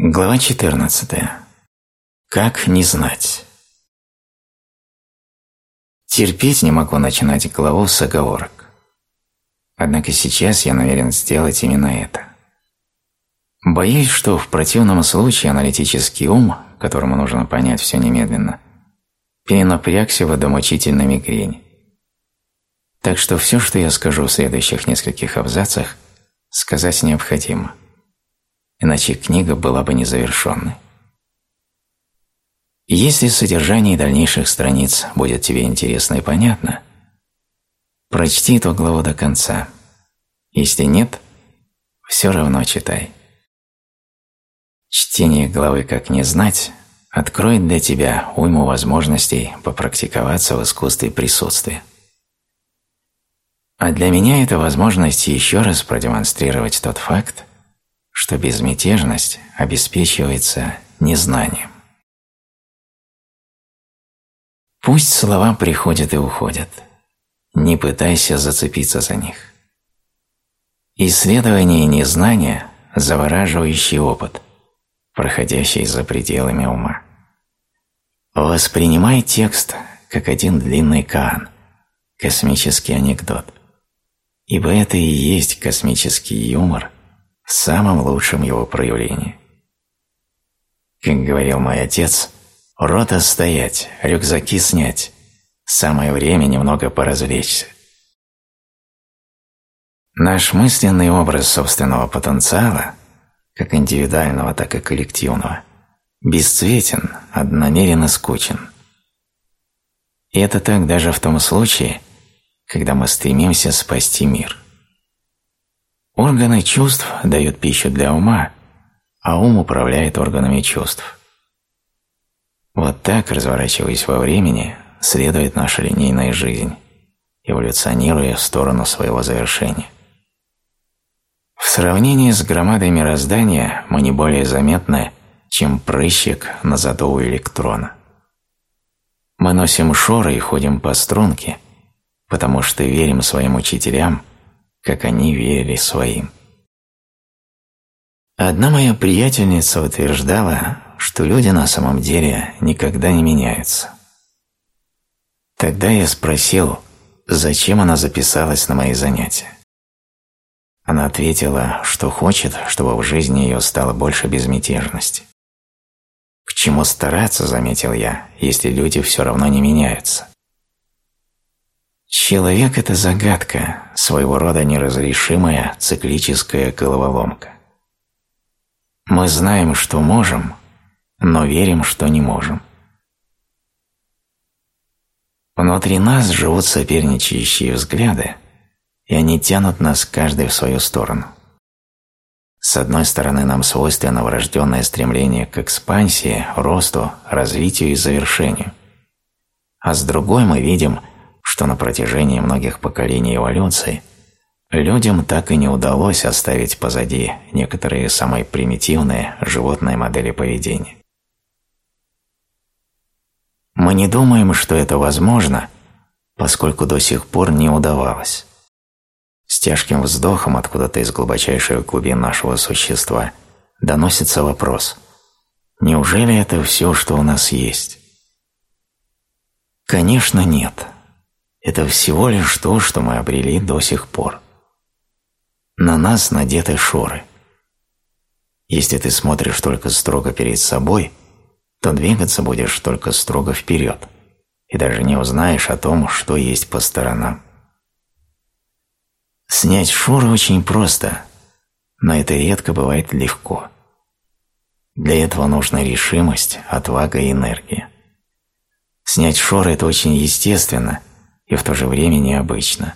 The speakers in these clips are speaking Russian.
Глава 14. Как не знать? Терпеть не могу начинать главу с оговорок. Однако сейчас я намерен сделать именно это. Боюсь, что в противном случае аналитический ум, которому нужно понять все немедленно, перенапрягся в до мучительной мигрени. Так что все, что я скажу в следующих нескольких абзацах, сказать необходимо – иначе книга была бы незавершенной. Если содержание дальнейших страниц будет тебе интересно и понятно, прочти эту главу до конца. Если нет, все равно читай. Чтение главы «Как не знать» откроет для тебя уйму возможностей попрактиковаться в искусстве присутствия. А для меня это возможность еще раз продемонстрировать тот факт, что безмятежность обеспечивается незнанием. Пусть слова приходят и уходят, не пытайся зацепиться за них. Исследование незнания – завораживающий опыт, проходящий за пределами ума. Воспринимай текст как один длинный каан, космический анекдот, ибо это и есть космический юмор – самом лучшем его проявлении. Как говорил мой отец, рота стоять, рюкзаки снять, самое время немного поразвлечься. Наш мысленный образ собственного потенциала, как индивидуального, так и коллективного, бесцветен, одномеренно скучен. И это так даже в том случае, когда мы стремимся спасти мир – Органы чувств дают пищу для ума, а ум управляет органами чувств. Вот так, разворачиваясь во времени, следует наша линейная жизнь, эволюционируя в сторону своего завершения. В сравнении с громадой мироздания мы не более заметны, чем прыщик на заду у электрона. Мы носим шоры и ходим по струнке, потому что верим своим учителям – как они верили своим. Одна моя приятельница утверждала, что люди на самом деле никогда не меняются. Тогда я спросил, зачем она записалась на мои занятия. Она ответила, что хочет, чтобы в жизни ее стало больше безмятежности. К чему стараться, заметил я, если люди все равно не меняются. Человек – это загадка, своего рода неразрешимая циклическая головоломка. Мы знаем, что можем, но верим, что не можем. Внутри нас живут соперничающие взгляды, и они тянут нас каждый в свою сторону. С одной стороны, нам свойственно врожденное стремление к экспансии, росту, развитию и завершению. А с другой мы видим – что на протяжении многих поколений эволюции людям так и не удалось оставить позади некоторые самые примитивные животные модели поведения. Мы не думаем, что это возможно, поскольку до сих пор не удавалось. С тяжким вздохом откуда-то из глубочайших глубин нашего существа доносится вопрос «Неужели это все, что у нас есть?» Конечно, нет это всего лишь то, что мы обрели до сих пор. На нас надеты шоры. Если ты смотришь только строго перед собой, то двигаться будешь только строго вперед и даже не узнаешь о том, что есть по сторонам. Снять шоры очень просто, но это редко бывает легко. Для этого нужна решимость, отвага и энергия. Снять шоры – это очень естественно – и в то же время необычно.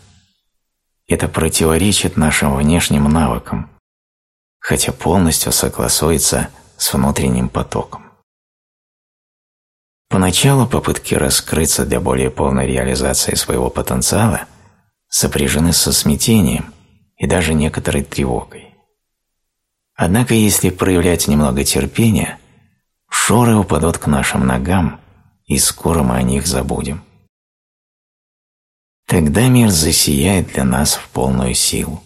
Это противоречит нашим внешним навыкам, хотя полностью согласуется с внутренним потоком. Поначалу попытки раскрыться для более полной реализации своего потенциала сопряжены со смятением и даже некоторой тревогой. Однако если проявлять немного терпения, шоры упадут к нашим ногам, и скоро мы о них забудем. Тогда мир засияет для нас в полную силу.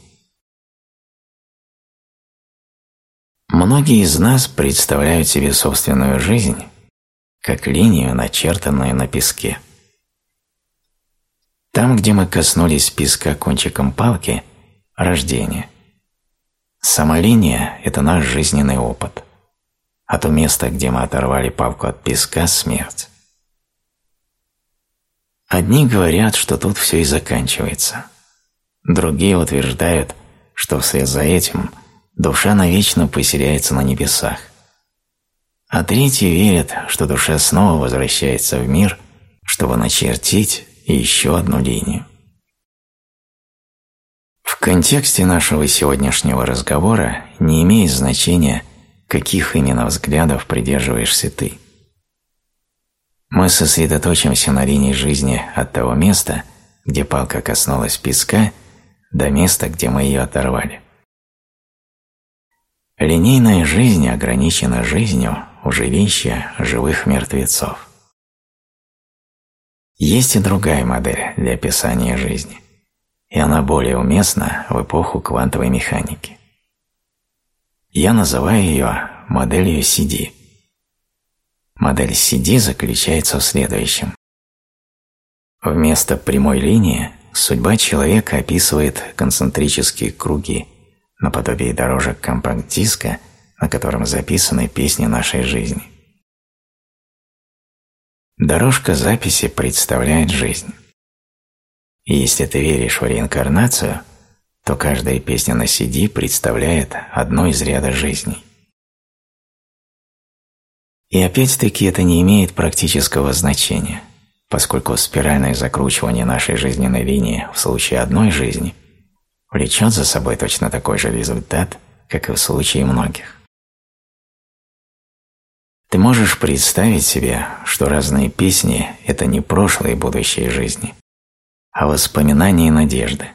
Многие из нас представляют себе собственную жизнь как линию, начертанную на песке. Там, где мы коснулись песка кончиком палки – рождение. Сама линия – это наш жизненный опыт. А то место, где мы оторвали палку от песка – смерть. Одни говорят, что тут все и заканчивается. Другие утверждают, что вслед за этим душа навечно поселяется на небесах. А третьи верят, что душа снова возвращается в мир, чтобы начертить еще одну линию. В контексте нашего сегодняшнего разговора не имеет значения, каких именно взглядов придерживаешься ты. Мы сосредоточимся на линии жизни от того места, где палка коснулась песка, до места, где мы ее оторвали. Линейная жизнь ограничена жизнью у жилища живых мертвецов. Есть и другая модель для описания жизни, и она более уместна в эпоху квантовой механики. Я называю ее моделью CD. Модель CD заключается в следующем. Вместо прямой линии судьба человека описывает концентрические круги наподобие дорожек компакт-диска, на котором записаны песни нашей жизни. Дорожка записи представляет жизнь. И если ты веришь в реинкарнацию, то каждая песня на CD представляет одно из ряда жизней. И опять-таки это не имеет практического значения, поскольку спиральное закручивание нашей жизненной линии в случае одной жизни влечет за собой точно такой же результат, как и в случае многих. Ты можешь представить себе, что разные песни – это не прошлые и будущие жизни, а воспоминания и надежды.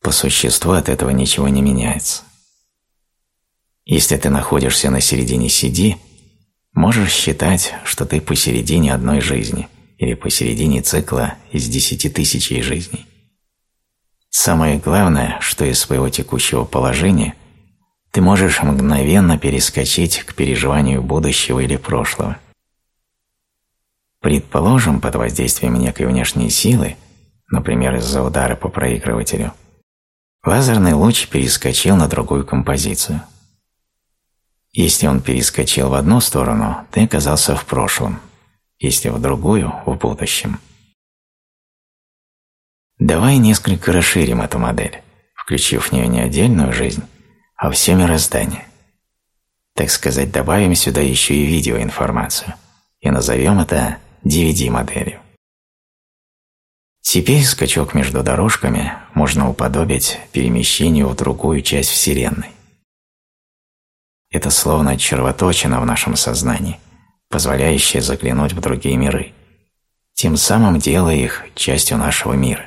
По существу от этого ничего не меняется. Если ты находишься на середине CD, можешь считать, что ты посередине одной жизни или посередине цикла из десяти тысяч жизней. Самое главное, что из своего текущего положения – ты можешь мгновенно перескочить к переживанию будущего или прошлого. Предположим, под воздействием некой внешней силы, например, из-за удара по проигрывателю, лазерный луч перескочил на другую композицию. Если он перескочил в одну сторону, ты оказался в прошлом, если в другую – в будущем. Давай несколько расширим эту модель, включив в нее не отдельную жизнь, а все мироздание. Так сказать, добавим сюда еще и видеоинформацию и назовем это DVD-моделью. Теперь скачок между дорожками можно уподобить перемещению в другую часть Вселенной. Это словно червоточина в нашем сознании, позволяющая заглянуть в другие миры, тем самым делая их частью нашего мира.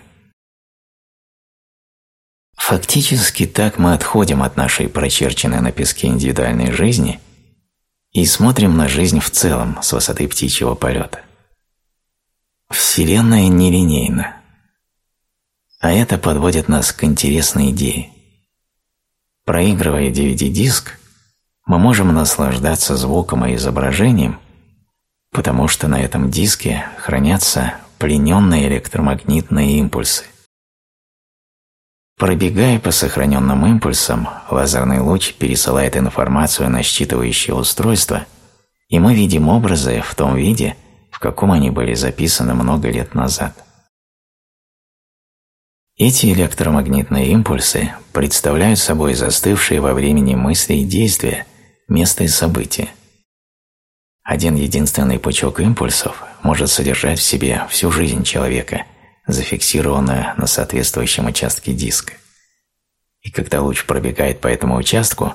Фактически так мы отходим от нашей прочерченной на песке индивидуальной жизни и смотрим на жизнь в целом с высоты птичьего полета. Вселенная нелинейна, а это подводит нас к интересной идее. Проигрывая DVD-диск, мы можем наслаждаться звуком и изображением, потому что на этом диске хранятся плененные электромагнитные импульсы – Пробегая по сохраненным импульсам, лазерный луч пересылает информацию на считывающее устройство, и мы видим образы в том виде, в каком они были записаны много лет назад. Эти электромагнитные импульсы представляют собой застывшие во времени мысли и действия, место и события. Один единственный пучок импульсов может содержать в себе всю жизнь человека – зафиксированную на соответствующем участке диска. И когда луч пробегает по этому участку,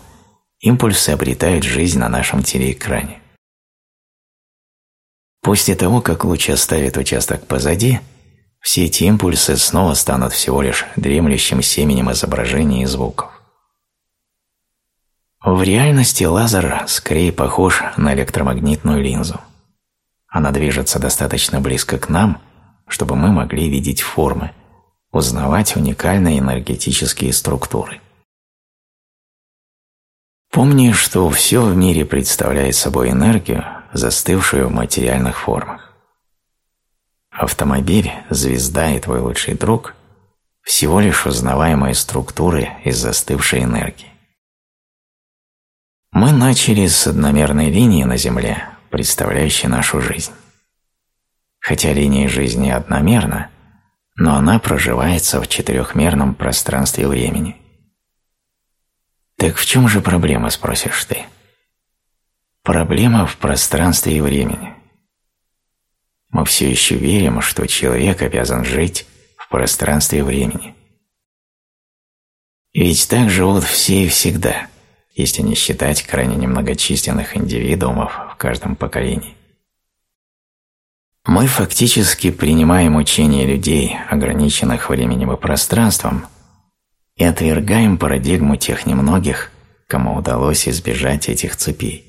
импульсы обретают жизнь на нашем телеэкране. После того, как луч оставит участок позади, все эти импульсы снова станут всего лишь дремлющим семенем изображений и звуков. В реальности лазер скорее похож на электромагнитную линзу. Она движется достаточно близко к нам – чтобы мы могли видеть формы, узнавать уникальные энергетические структуры. Помни, что все в мире представляет собой энергию, застывшую в материальных формах. Автомобиль, звезда и твой лучший друг – всего лишь узнаваемые структуры из застывшей энергии. Мы начали с одномерной линии на Земле, представляющей нашу жизнь. Хотя линия жизни одномерна, но она проживается в четырехмерном пространстве времени. Так в чем же проблема, спросишь ты? Проблема в пространстве и времени. Мы все еще верим, что человек обязан жить в пространстве и времени. Ведь так живут все и всегда, если не считать крайне немногочисленных индивидуумов в каждом поколении. Мы фактически принимаем учение людей, ограниченных временем и пространством, и отвергаем парадигму тех немногих, кому удалось избежать этих цепей.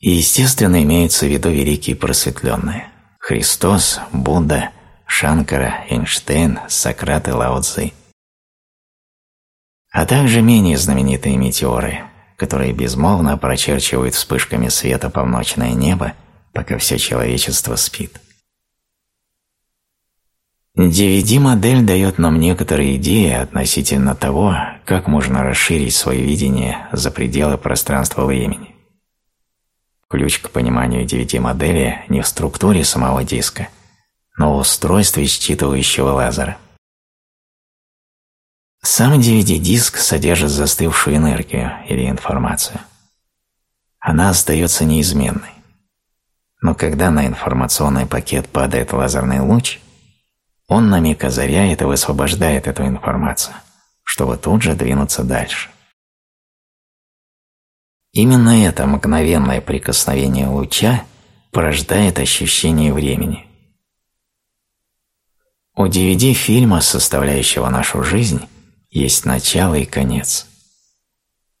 И, естественно, имеются в виду великие просветленные – Христос, Будда, Шанкара, Эйнштейн, Сократ и Лао Цзи. А также менее знаменитые метеоры, которые безмолвно прочерчивают вспышками света полночное небо, пока все человечество спит. DVD-модель дает нам некоторые идеи относительно того, как можно расширить свое видение за пределы пространства-времени. Ключ к пониманию DVD-модели не в структуре самого диска, но в устройстве считывающего лазера. Сам DVD-диск содержит застывшую энергию или информацию. Она остается неизменной. Но когда на информационный пакет падает лазерный луч, он на миг озаряет и высвобождает эту информацию, чтобы тут же двинуться дальше. Именно это мгновенное прикосновение луча порождает ощущение времени. У DVD-фильма, составляющего нашу жизнь, есть начало и конец.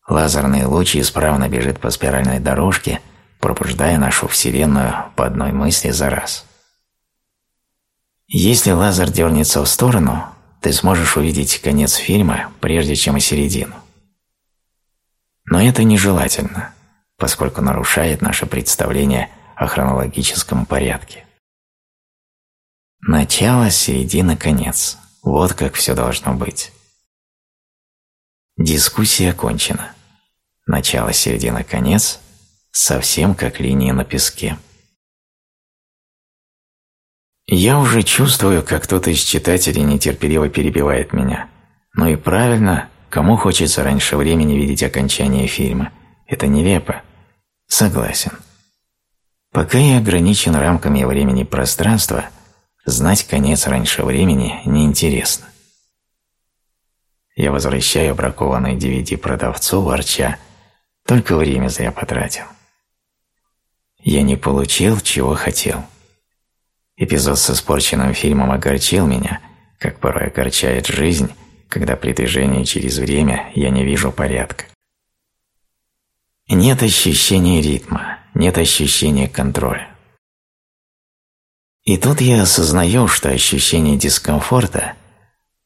Лазерный луч исправно бежит по спиральной дорожке, пробуждая нашу Вселенную по одной мысли за раз. Если лазер дернется в сторону, ты сможешь увидеть конец фильма, прежде чем и середину. Но это нежелательно, поскольку нарушает наше представление о хронологическом порядке. Начало, середина, конец. Вот как все должно быть. Дискуссия окончена. Начало, середина, конец – совсем как линия на песке. Я уже чувствую, как кто-то из читателей нетерпеливо перебивает меня. Ну и правильно, кому хочется раньше времени видеть окончание фильма. Это нелепо. Согласен. Пока я ограничен рамками времени и пространства, знать конец раньше времени неинтересно. Я возвращаю бракованный DVD продавцу, ворча, только время зря потратил. Я не получил, чего хотел. Эпизод с испорченным фильмом огорчил меня, как порой огорчает жизнь, когда при движении через время я не вижу порядка. Нет ощущения ритма, нет ощущения контроля. И тут я осознаю, что ощущение дискомфорта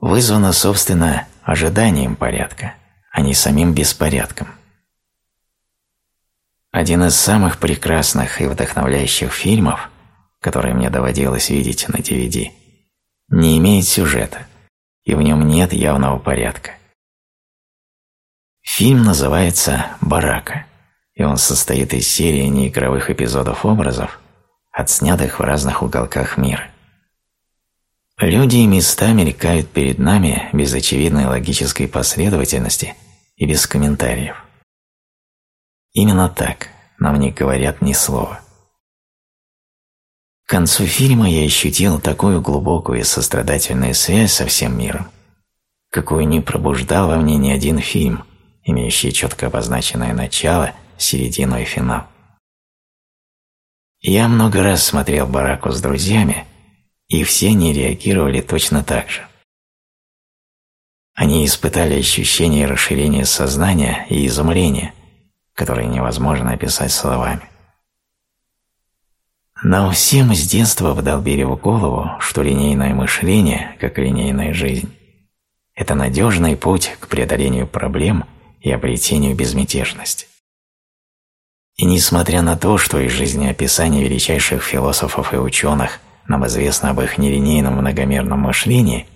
вызвано, собственно, ожиданием порядка, а не самим беспорядком. Один из самых прекрасных и вдохновляющих фильмов – который мне доводилось видеть на DVD, не имеет сюжета, и в нем нет явного порядка. Фильм называется «Барака», и он состоит из серии неигровых эпизодов образов, отснятых в разных уголках мира. Люди и места мелькают перед нами без очевидной логической последовательности и без комментариев. Именно так нам не говорят ни слова. К концу фильма я ощутил такую глубокую и сострадательную связь со всем миром, какую не пробуждал во мне ни один фильм, имеющий четко обозначенное начало, середину и финал. Я много раз смотрел «Бараку» с друзьями, и все они реагировали точно так же. Они испытали ощущение расширения сознания и изумления, которое невозможно описать словами. Нам всем с детства вдолбили в голову, что линейное мышление, как линейная жизнь, это надежный путь к преодолению проблем и обретению безмятежности. И несмотря на то, что из жизнеописания величайших философов и ученых нам известно об их нелинейном многомерном мышлении,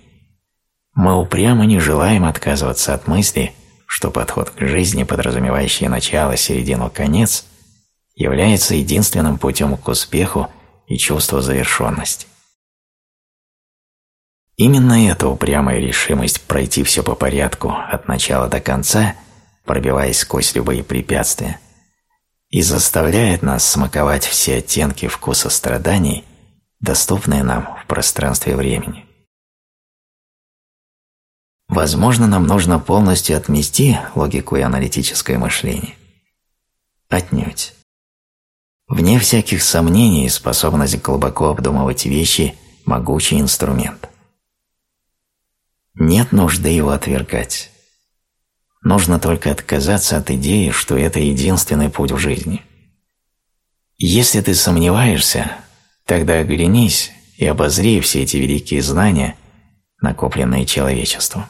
мы упрямо не желаем отказываться от мысли, что подход к жизни, подразумевающий начало, середину, конец, является единственным путем к успеху и чувству завершенности. Именно эта упрямая решимость пройти все по порядку от начала до конца, пробиваясь сквозь любые препятствия, и заставляет нас смаковать все оттенки вкуса страданий, доступные нам в пространстве времени. Возможно, нам нужно полностью отмести логику и аналитическое мышление. Отнюдь. Вне всяких сомнений способность глубоко обдумывать вещи – могучий инструмент. Нет нужды его отвергать. Нужно только отказаться от идеи, что это единственный путь в жизни. Если ты сомневаешься, тогда оглянись и обозри все эти великие знания, накопленные человечеством.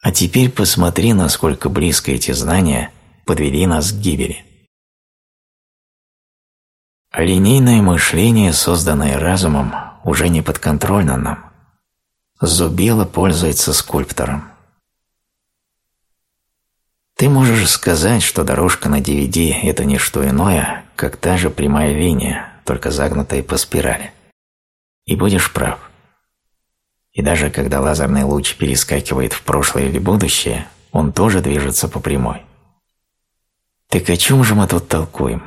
А теперь посмотри, насколько близко эти знания подвели нас к гибели. Линейное мышление, созданное разумом, уже не подконтрольно нам. Зубило пользуется скульптором. Ты можешь сказать, что дорожка на DVD – это не что иное, как та же прямая линия, только загнутая по спирали. И будешь прав. И даже когда лазерный луч перескакивает в прошлое или будущее, он тоже движется по прямой. Так о чем же мы тут толкуем?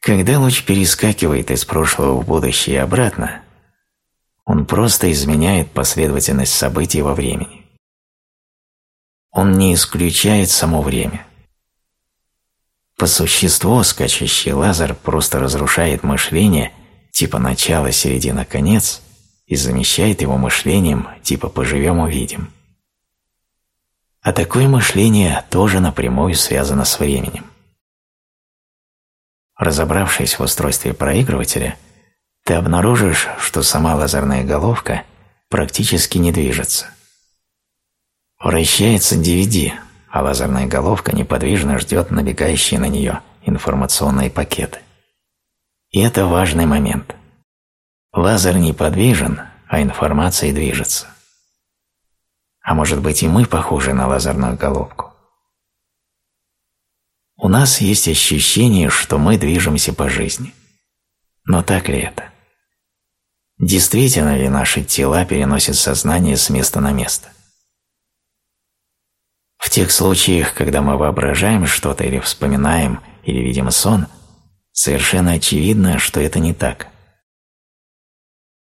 Когда луч перескакивает из прошлого в будущее и обратно, он просто изменяет последовательность событий во времени. Он не исключает само время. По существу скачущий лазер просто разрушает мышление типа начало, середина, конец и замещает его мышлением типа «поживем – увидим». А такое мышление тоже напрямую связано с временем. Разобравшись в устройстве проигрывателя – ты обнаружишь, что сама лазерная головка практически не движется. Вращается DVD, а лазерная головка неподвижно ждет набегающие на нее информационные пакеты. И это важный момент. Лазер неподвижен, а информация движется. А может быть и мы похожи на лазерную головку? У нас есть ощущение, что мы движемся по жизни. Но так ли это? Действительно ли наши тела переносят сознание с места на место? В тех случаях, когда мы воображаем что-то или вспоминаем, или видим сон, совершенно очевидно, что это не так.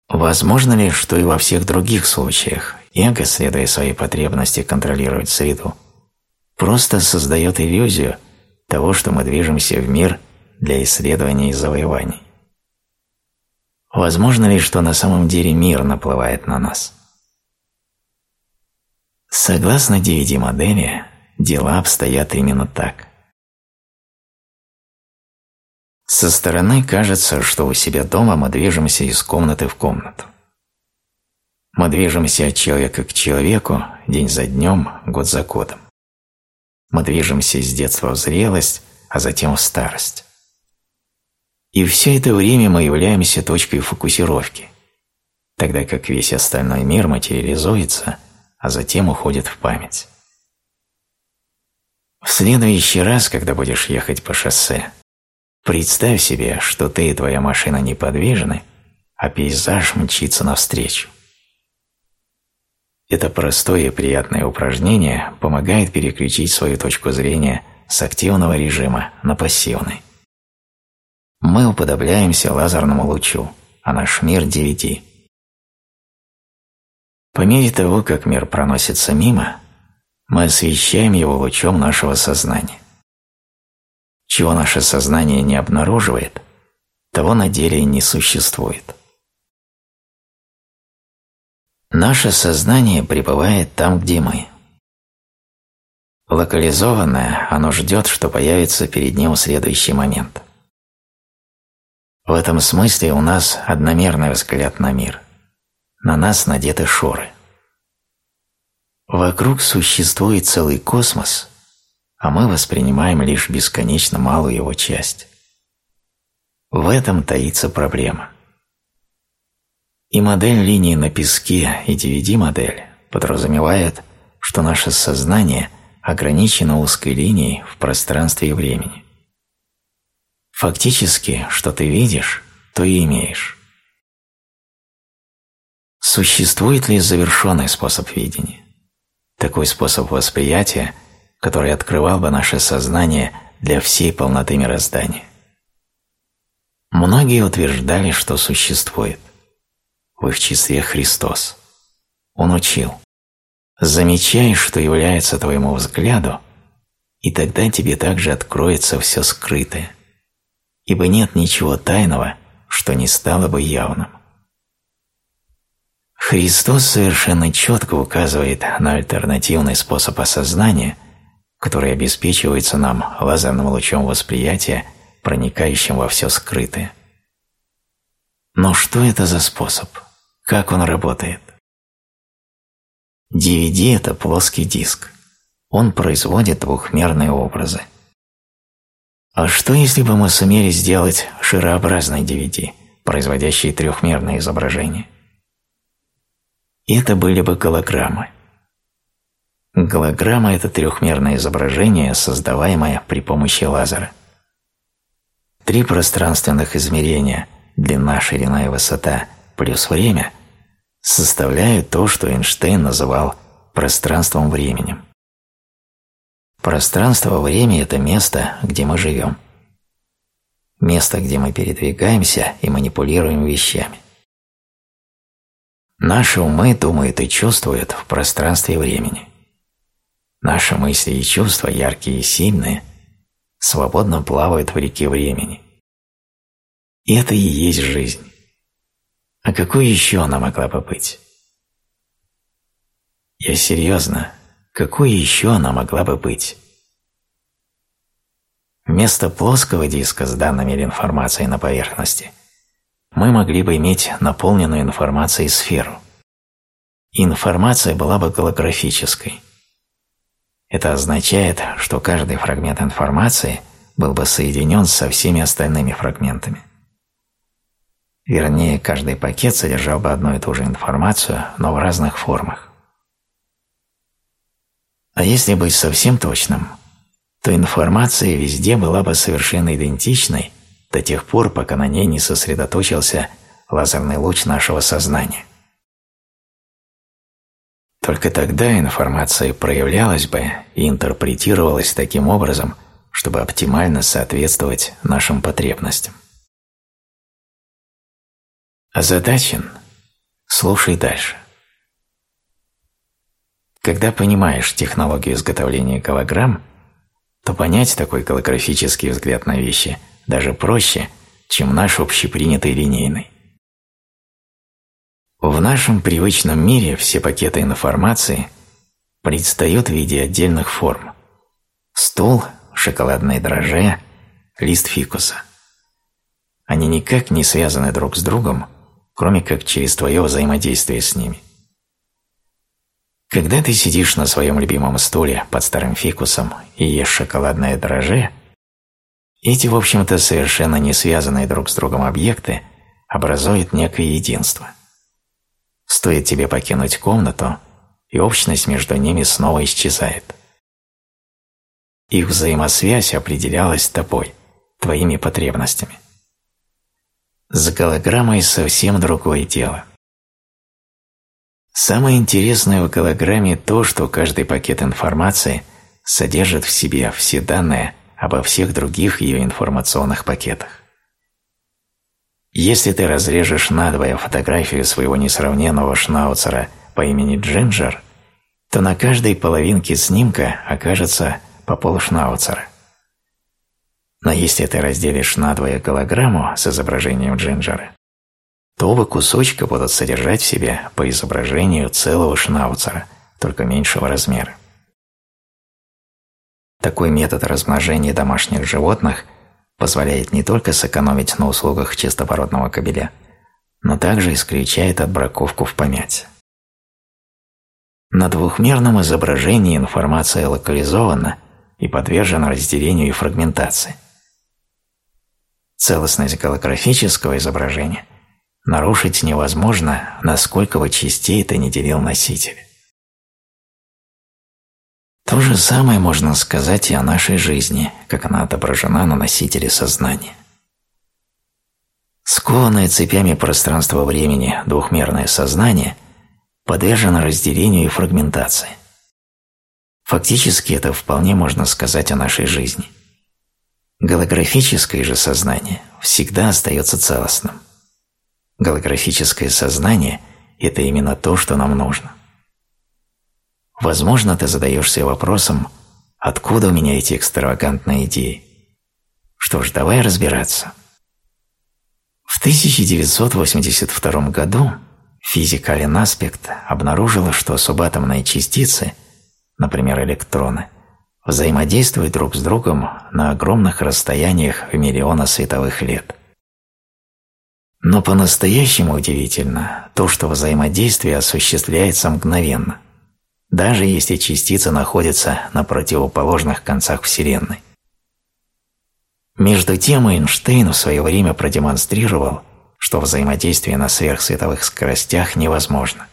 Возможно ли, что и во всех других случаях эго, следуя своей потребности контролировать среду, просто создает иллюзию того, что мы движемся в мир для исследования и завоеваний? Возможно ли, что на самом деле мир наплывает на нас? Согласно DVD-модели, дела обстоят именно так. Со стороны кажется, что у себя дома мы движемся из комнаты в комнату. Мы движемся от человека к человеку, день за днем, год за годом. Мы движемся из детства в зрелость, а затем в старость. И все это время мы являемся точкой фокусировки, тогда как весь остальной мир материализуется, а затем уходит в память. В следующий раз, когда будешь ехать по шоссе, представь себе, что ты и твоя машина неподвижны, а пейзаж мчится навстречу. Это простое и приятное упражнение помогает переключить свою точку зрения с активного режима на пассивный. Мы уподобляемся лазерному лучу, а наш мир – DVD. По мере того, как мир проносится мимо, мы освещаем его лучом нашего сознания. Чего наше сознание не обнаруживает, того на деле не существует. Наше сознание пребывает там, где мы. Локализованное, оно ждет, что появится перед ним следующий момент. В этом смысле у нас одномерный взгляд на мир. На нас надеты шоры. Вокруг существует целый космос, а мы воспринимаем лишь бесконечно малую его часть. В этом таится проблема. И модель линии на песке, и DVD-модель подразумевают, что наше сознание ограничено узкой линией в пространстве и времени. Фактически, что ты видишь, то и имеешь. Существует ли завершенный способ видения? Такой способ восприятия, который открывал бы наше сознание для всей полноты мироздания. Многие утверждали, что существует. В их числе Христос. Он учил. Замечай, что является твоему взгляду, и тогда тебе также откроется все скрытое. Ибо нет ничего тайного, что не стало бы явным. Христос совершенно четко указывает на альтернативный способ осознания, который обеспечивается нам лазерным лучом восприятия, проникающим во все скрытое. Но что это за способ? Как он работает? DVD – это плоский диск. Он производит двухмерные образы. А что если бы мы сумели сделать шарообразный DVD, производящий трехмерные изображения? Это были бы голограммы. Голограмма – это трехмерное изображение, создаваемое при помощи лазера. Три пространственных измерения – длина, ширина и высота плюс время – составляют то, что Эйнштейн называл пространством-временем. Пространство-время – это место, где мы живем. Место, где мы передвигаемся и манипулируем вещами. Наши умы думают и чувствуют в пространстве и времени. Наши мысли и чувства, яркие и сильные, свободно плавают в реке времени. И это и есть жизнь. А какой еще она могла бы быть? Я серьезно, какой еще она могла бы быть? Вместо плоского диска с данными или информацией на поверхности – мы могли бы иметь наполненную информацией сферу. информация была бы голографической. Это означает, что каждый фрагмент информации был бы соединен со всеми остальными фрагментами. Вернее, каждый пакет содержал бы одну и ту же информацию, но в разных формах. А если быть совсем точным, то информация везде была бы совершенно идентичной до тех пор, пока на ней не сосредоточился лазерный луч нашего сознания. Только тогда информация проявлялась бы и интерпретировалась таким образом, чтобы оптимально соответствовать нашим потребностям. Озадачен? Слушай дальше. Когда понимаешь технологию изготовления голограмм, то понять такой голографический взгляд на вещи – даже проще, чем наш общепринятый линейный. В нашем привычном мире все пакеты информации предстают в виде отдельных форм. Стул, шоколадное дрожжи, лист фикуса. Они никак не связаны друг с другом, кроме как через твое взаимодействие с ними. Когда ты сидишь на своем любимом стуле под старым фикусом и ешь шоколадное дрожжи, эти, в общем-то, совершенно не связанные друг с другом объекты образуют некое единство. Стоит тебе покинуть комнату, и общность между ними снова исчезает. Их взаимосвязь определялась тобой, твоими потребностями. С голограммой совсем другое дело. Самое интересное в голограмме то, что каждый пакет информации содержит в себе все данные – обо всех других ее информационных пакетах. Если ты разрежешь надвое фотографию своего несравненного шнауцера по имени Джинджер, то на каждой половинке снимка окажется по полшнауцера. Но если ты разделишь надвое голограмму с изображением Джинджера, то оба кусочка будут содержать в себе по изображению целого шнауцера, только меньшего размера. Такой метод размножения домашних животных позволяет не только сэкономить на услугах чистопородного кобеля, но также исключает отбраковку в помяте. На двухмерном изображении информация локализована и подвержена разделению и фрагментации. Целостность голографического изображения нарушить невозможно, насколько бы частей ты не делил носитель. То же самое можно сказать и о нашей жизни, как она отображена на носителе сознания. Скованное цепями пространства-времени двухмерное сознание подвержено разделению и фрагментации. Фактически это вполне можно сказать о нашей жизни. Голографическое же сознание всегда остается целостным. Голографическое сознание – это именно то, что нам нужно. Возможно, ты задаешься вопросом, откуда у меня эти экстравагантные идеи? Что ж, давай разбираться. В 1982 году физик Ален Аспект обнаружила, что субатомные частицы, например, электроны, взаимодействуют друг с другом на огромных расстояниях в миллионы световых лет. Но по-настоящему удивительно то, что взаимодействие осуществляется мгновенно даже если частица находится на противоположных концах Вселенной. Между тем Эйнштейн в свое время продемонстрировал, что взаимодействие на сверхсветовых скоростях невозможно.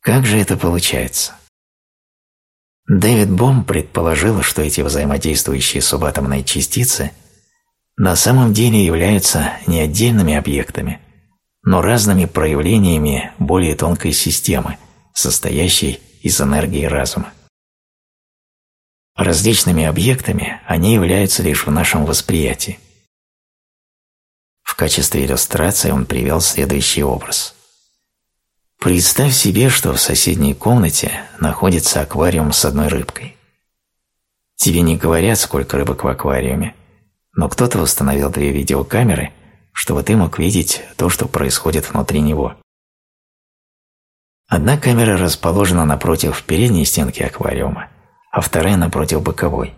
Как же это получается? Дэвид Бом предположил, что эти взаимодействующие субатомные частицы на самом деле являются не отдельными объектами, но разными проявлениями более тонкой системы, состоящей из энергии разума. Различными объектами они являются лишь в нашем восприятии. В качестве иллюстрации он привел следующий образ. Представь себе, что в соседней комнате находится аквариум с одной рыбкой. Тебе не говорят, сколько рыбок в аквариуме, но кто-то установил две видеокамеры, чтобы ты мог видеть то, что происходит внутри него. Одна камера расположена напротив передней стенки аквариума, а вторая напротив боковой.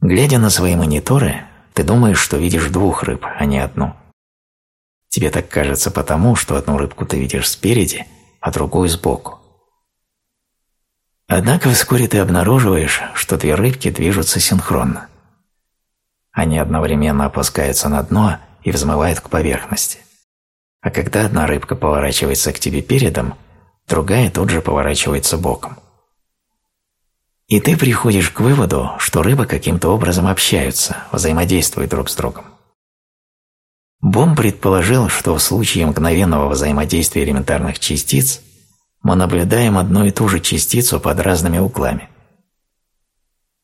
Глядя на свои мониторы, ты думаешь, что видишь двух рыб, а не одну. Тебе так кажется потому, что одну рыбку ты видишь спереди, а другую сбоку. Однако вскоре ты обнаруживаешь, что две рыбки движутся синхронно. Они одновременно опускаются на дно и взмывают к поверхности. А когда одна рыбка поворачивается к тебе передом – другая тут же поворачивается боком. И ты приходишь к выводу, что рыбы каким-то образом общаются, взаимодействуют друг с другом. Бом предположил, что в случае мгновенного взаимодействия элементарных частиц мы наблюдаем одну и ту же частицу под разными углами.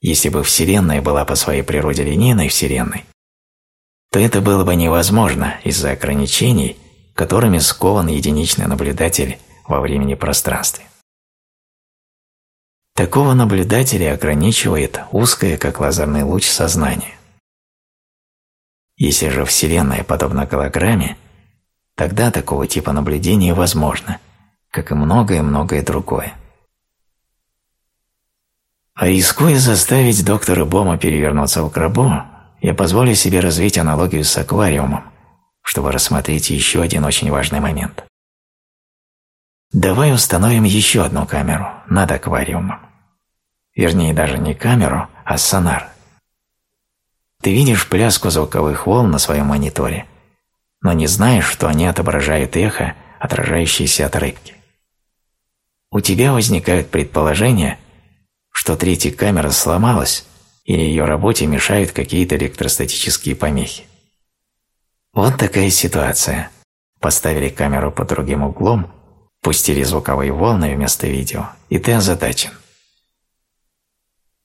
Если бы Вселенная была по своей природе линейной Вселенной, то это было бы невозможно из-за ограничений, которыми скован единичный наблюдатель во времени и пространстве. Такого наблюдателя ограничивает узкое, как лазерный луч, сознание. Если же Вселенная подобна голограмме, тогда такого типа наблюдения возможно, как и многое-многое другое. А рискуя заставить доктора Бома перевернуться в гробу, я позволю себе развить аналогию с аквариумом, чтобы рассмотреть еще один очень важный момент. Давай установим еще одну камеру над аквариумом. Вернее, даже не камеру, а сонар. Ты видишь пляску звуковых волн на своем мониторе, но не знаешь, что они отображают эхо, отражающееся от рыбки. У тебя возникают предположения, что третья камера сломалась или ее работе мешают какие-то электростатические помехи. Вот такая ситуация. Поставили камеру под другим углом – Пустили звуковые волны вместо видео, и ты озадачен.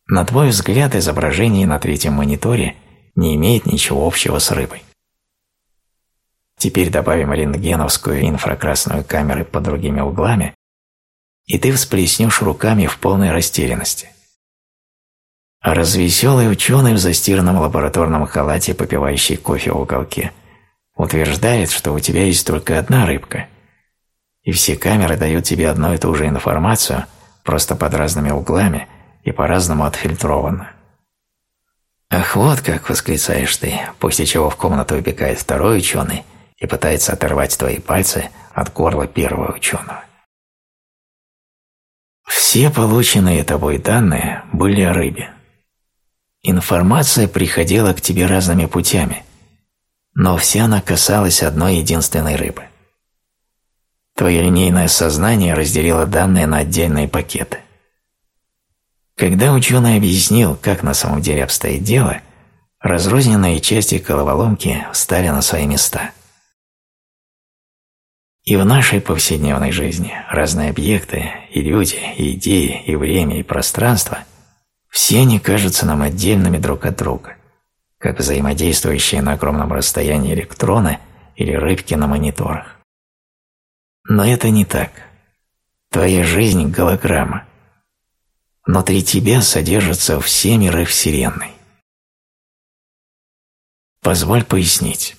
На твой взгляд, изображение на третьем мониторе не имеет ничего общего с рыбой. Теперь добавим рентгеновскую инфракрасную камеры под другими углами, и ты всплеснешь руками в полной растерянности. А развеселый ученый в застиранном лабораторном халате, попивающий кофе в уголке, утверждает, что у тебя есть только одна рыбка – и все камеры дают тебе одну и ту же информацию, просто под разными углами и по-разному отфильтровано. «Ах, вот как!» – восклицаешь ты, после чего в комнату убегает второй ученый и пытается оторвать твои пальцы от горла первого ученого. Все полученные тобой данные были о рыбе. Информация приходила к тебе разными путями, но вся она касалась одной единственной рыбы. Твое линейное сознание разделило данные на отдельные пакеты. Когда ученый объяснил, как на самом деле обстоит дело, разрозненные части головоломки встали на свои места. И в нашей повседневной жизни разные объекты, и люди, и идеи, и время, и пространство – все они кажутся нам отдельными друг от друга, как взаимодействующие на огромном расстоянии электроны или рыбки на мониторах. Но это не так. Твоя жизнь – голограмма. Внутри тебя содержатся все миры Вселенной. Позволь пояснить.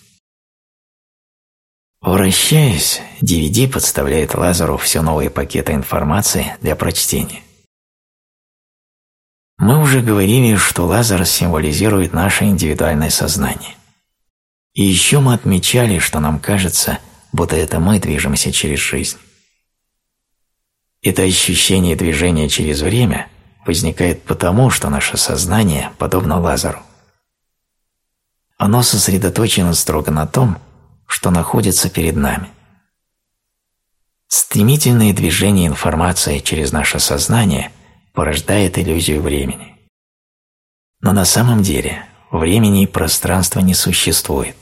Вращаясь, DVD подставляет лазеру все новые пакеты информации для прочтения. Мы уже говорили, что лазер символизирует наше индивидуальное сознание. И еще мы отмечали, что нам кажется, будто это мы движемся через жизнь. Это ощущение движения через время возникает потому, что наше сознание подобно лазеру. Оно сосредоточено строго на том, что находится перед нами. Стремительное движение информации через наше сознание – порождает иллюзию времени. Но на самом деле времени и пространства не существует.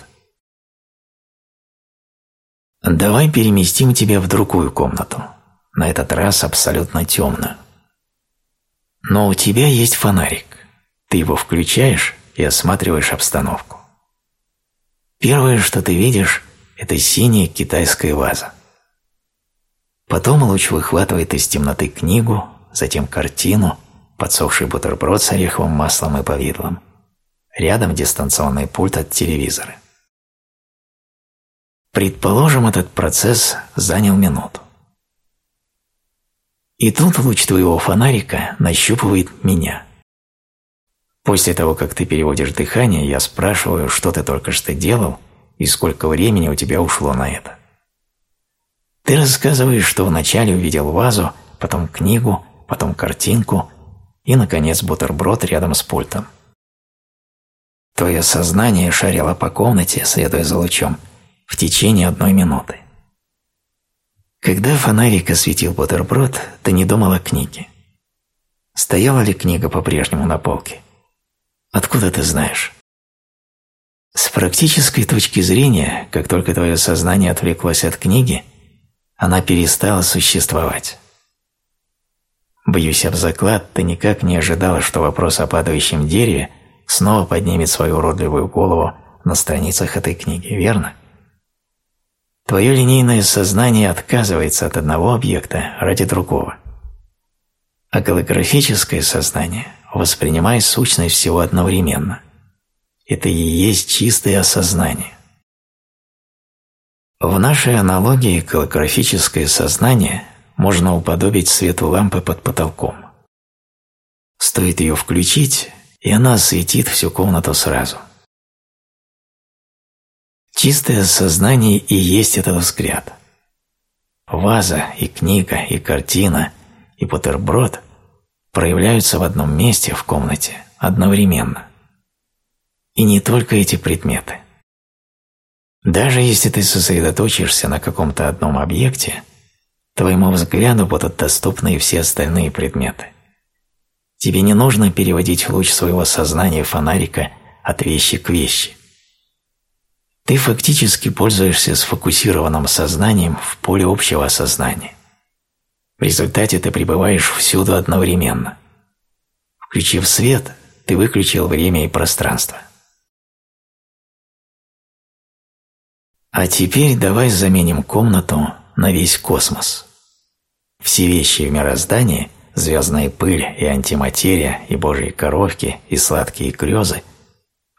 Давай переместим тебя в другую комнату, на этот раз абсолютно темную. Но у тебя есть фонарик. Ты его включаешь и осматриваешь обстановку. Первое, что ты видишь, это синяя китайская ваза. Потом луч выхватывает из темноты книгу, затем картину, подсохший бутерброд с ореховым маслом и повидлом. Рядом дистанционный пульт от телевизора. Предположим, этот процесс занял минуту. И тут луч твоего фонарика нащупывает меня. После того, как ты переводишь дыхание, я спрашиваю, что ты только что делал и сколько времени у тебя ушло на это. Ты рассказываешь, что вначале увидел вазу, потом книгу, потом картинку и, наконец, бутерброд рядом с пультом. Твое сознание шарило по комнате, следуя за лучом, в течение одной минуты. Когда фонарик осветил бутерброд, ты не думал о книге. Стояла ли книга по-прежнему на полке? Откуда ты знаешь? С практической точки зрения, как только твое сознание отвлеклось от книги, она перестала существовать. Бьюсь об заклад, ты никак не ожидала, что вопрос о падающем дереве снова поднимет свою уродливую голову на страницах этой книги, верно? Твое линейное сознание отказывается от одного объекта ради другого. А голографическое сознание воспринимает сущность всего одновременно. Это и есть чистое осознание. В нашей аналогии голографическое сознание – можно уподобить свету лампы под потолком. Стоит ее включить, и она осветит всю комнату сразу. Чистое сознание и есть этот взгляд. Ваза и книга, и картина, и бутерброд проявляются в одном месте в комнате одновременно. И не только эти предметы. Даже если ты сосредоточишься на каком-то одном объекте – Твоему взгляду будут доступны и все остальные предметы. Тебе не нужно переводить луч своего сознания фонарика от вещи к вещи. Ты фактически пользуешься сфокусированным сознанием в поле общего осознания. В результате ты пребываешь всюду одновременно. Включив свет, ты выключил время и пространство. А теперь давай заменим комнату на весь космос. Все вещи в мироздании, звездная пыль и антиматерия, и божьи коровки, и сладкие грезы –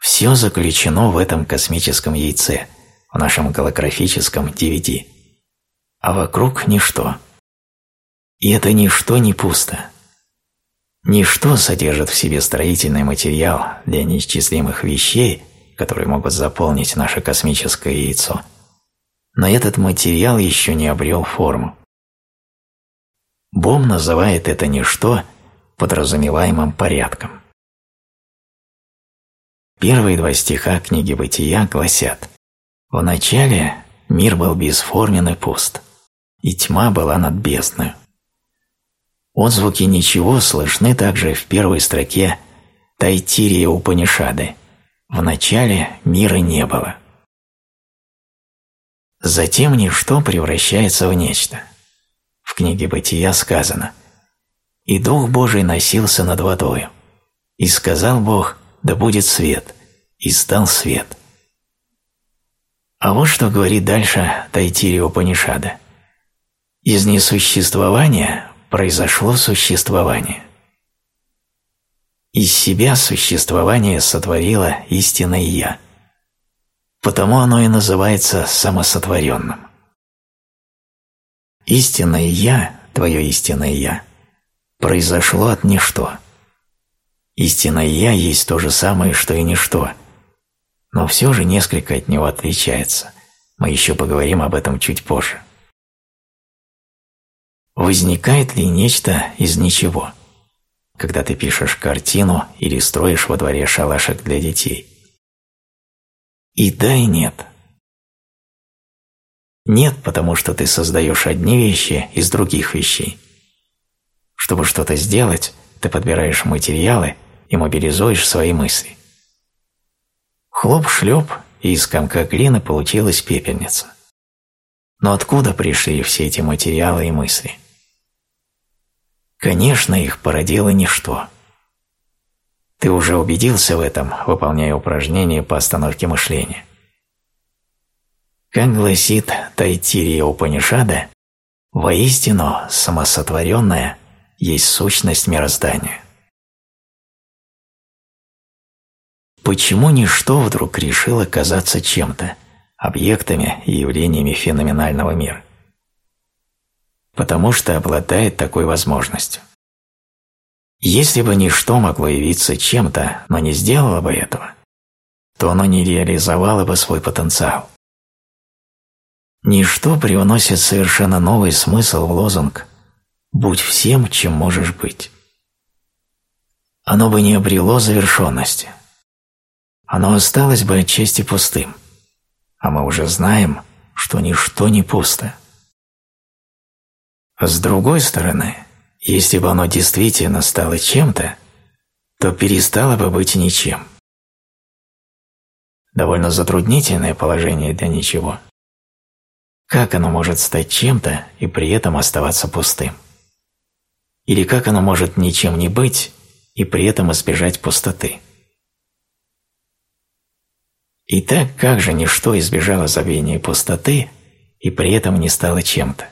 все заключено в этом космическом яйце, в нашем голографическом DVD. А вокруг – ничто. И это ничто не пусто. Ничто содержит в себе строительный материал для неисчислимых вещей, которые могут заполнить наше космическое яйцо. Но этот материал еще не обрел форму. Бом называет это ничто подразумеваемым порядком. Первые два стиха книги «Бытия» гласят «Вначале мир был бесформен и пуст, и тьма была над бездною». Отзвуки «ничего» слышны также в первой строке Тайтирия Упанишады «Вначале мира не было». Затем ничто превращается в нечто. В книге «Бытия» сказано «И Дух Божий носился над водою, и сказал Бог, да будет свет, и стал свет». А вот что говорит дальше Тайтирия Упанишада. «Из несуществования произошло существование». Из себя существование сотворило истинное «Я». Потому оно и называется самосотворенным. Истинное «Я», твое истинное «Я», произошло от ничто. Истинное «Я» есть то же самое, что и ничто, но все же несколько от него отличается. Мы еще поговорим об этом чуть позже. Возникает ли нечто из ничего? когда ты пишешь картину или строишь во дворе шалашик для детей. И да, и нет. Нет, потому что ты создаешь одни вещи из других вещей. Чтобы что-то сделать, ты подбираешь материалы и мобилизуешь свои мысли. Хлоп-шлеп, и из комка глины получилась пепельница. Но откуда пришли все эти материалы и мысли? Конечно, их породило ничто. Ты уже убедился в этом, выполняя упражнения по остановке мышления. Как гласит Тайтирия Упанишада, воистину самосотворенная есть сущность мироздания. Почему ничто вдруг решило казаться чем-то, объектами и явлениями феноменального мира? потому что обладает такой возможностью. Если бы ничто могло явиться чем-то, но не сделало бы этого, то оно не реализовало бы свой потенциал. Ничто привносит совершенно новый смысл в лозунг «Будь всем, чем можешь быть». Оно бы не обрело завершенности. Оно осталось бы отчасти пустым. А мы уже знаем, что ничто не пусто. С другой стороны, если бы оно действительно стало чем-то, то перестало бы быть ничем. Довольно затруднительное положение для ничего. Как оно может стать чем-то и при этом оставаться пустым? Или как оно может ничем не быть и при этом избежать пустоты? Итак, как же ничто избежало забвения пустоты и при этом не стало чем-то?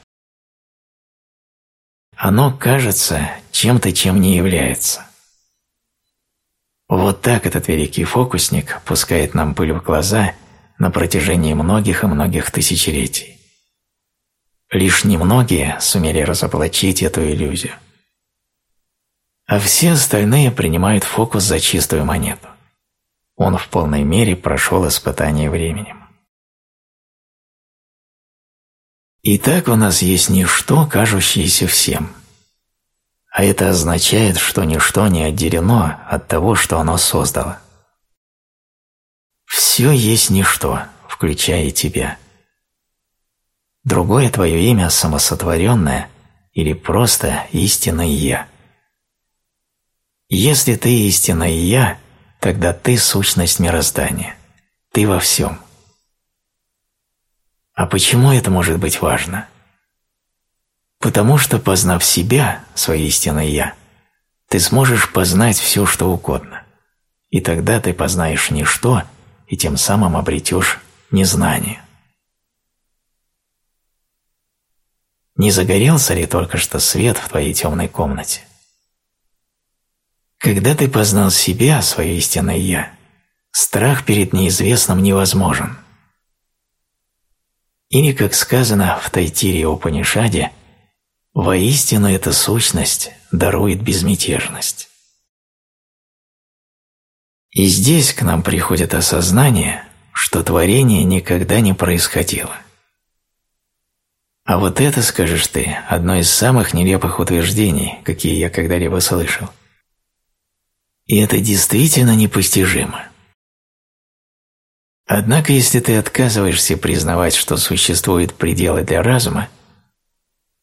оно кажется чем-то, чем не является. Вот так этот великий фокусник пускает нам пыль в глаза на протяжении многих и многих тысячелетий. Лишь немногие сумели разоблачить эту иллюзию. А все остальные принимают фокус за чистую монету. Он в полной мере прошел испытание временем. Итак, у нас есть ничто, кажущееся всем. А это означает, что ничто не отделено от того, что оно создало. Все есть ничто, включая тебя. Другое твое имя самосотворенное или просто истинное «Я». Если ты истинное «Я», тогда ты сущность мироздания. Ты во всем. А почему это может быть важно? Потому что, познав себя, свое истинное «Я», ты сможешь познать все, что угодно. И тогда ты познаешь ничто, и тем самым обретешь незнание. Не загорелся ли только что свет в твоей темной комнате? Когда ты познал себя, свое истинное «Я», страх перед неизвестным невозможен – или, как сказано в Тайтире Упанишаде, «Воистину эта сущность дарует безмятежность». И здесь к нам приходит осознание, что творение никогда не происходило. А вот это, скажешь ты, одно из самых нелепых утверждений, какие я когда-либо слышал. И это действительно непостижимо. Однако, если ты отказываешься признавать, что существуют пределы для разума,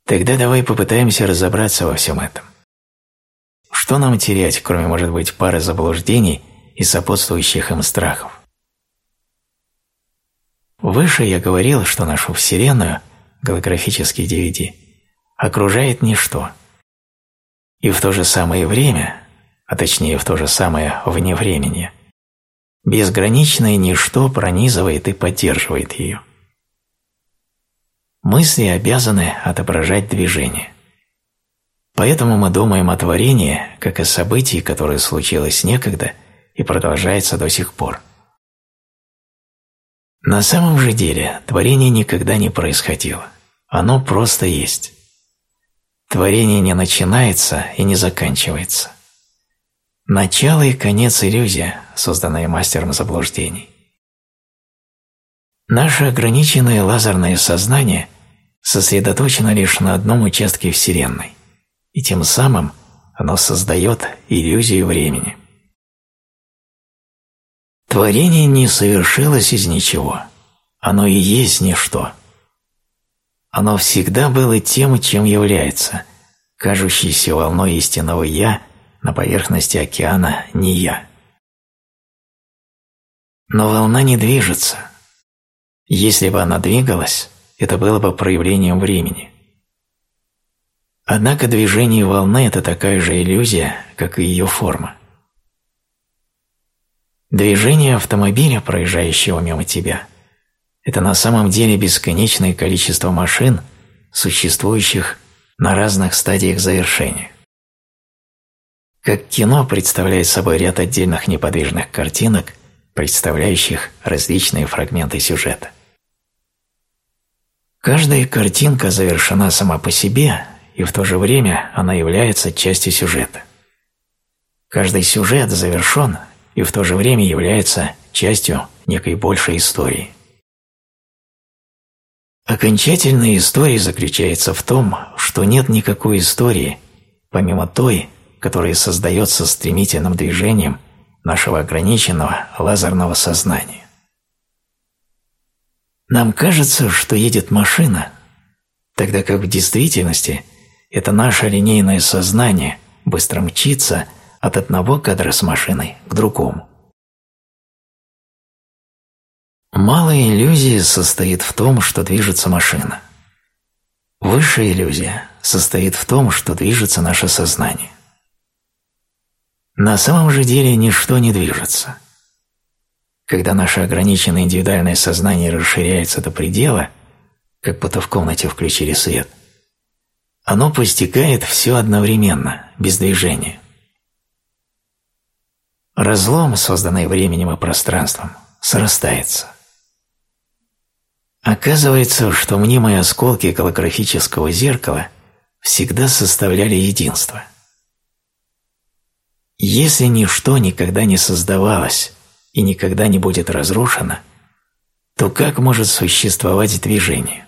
тогда давай попытаемся разобраться во всем этом. Что нам терять, кроме, может быть, пары заблуждений и сопутствующих им страхов? Выше я говорил, что нашу Вселенную, голографический DVD, окружает ничто. И в то же самое время, а точнее в то же самое вне времени, безграничное ничто пронизывает и поддерживает ее. Мысли обязаны отображать движение. Поэтому мы думаем о творении, как о событии, которое случилось некогда и продолжается до сих пор. На самом же деле творение никогда не происходило. Оно просто есть. Творение не начинается и не заканчивается. Начало и конец – иллюзия, созданная мастером заблуждений. Наше ограниченное лазерное сознание сосредоточено лишь на одном участке Вселенной, и тем самым оно создает иллюзию времени. Творение не совершилось из ничего, оно и есть ничто. Оно всегда было тем, чем является, кажущейся волной истинного «я» – на поверхности океана не я. Но волна не движется. Если бы она двигалась, это было бы проявлением времени. Однако движение волны – это такая же иллюзия, как и ее форма. Движение автомобиля, проезжающего мимо тебя – это на самом деле бесконечное количество машин, существующих на разных стадиях завершения как кино представляет собой ряд отдельных неподвижных картинок, представляющих различные фрагменты сюжета. Каждая картинка завершена сама по себе, и в то же время она является частью сюжета. Каждый сюжет завершен и в то же время является частью некой большей истории. Окончательная история заключается в том, что нет никакой истории, помимо той, которое создается стремительным движением нашего ограниченного лазерного сознания. Нам кажется, что едет машина, тогда как в действительности это наше линейное сознание быстро мчится от одного кадра с машиной к другому. Малая иллюзия состоит в том, что движется машина. Высшая иллюзия состоит в том, что движется наше сознание. На самом же деле ничто не движется. Когда наше ограниченное индивидуальное сознание расширяется до предела, как будто в комнате включили свет, оно постигает все одновременно, без движения. Разлом, созданный временем и пространством, срастается. Оказывается, что мнимые осколки голографического зеркала всегда составляли единство – если ничто никогда не создавалось и никогда не будет разрушено, то как может существовать движение?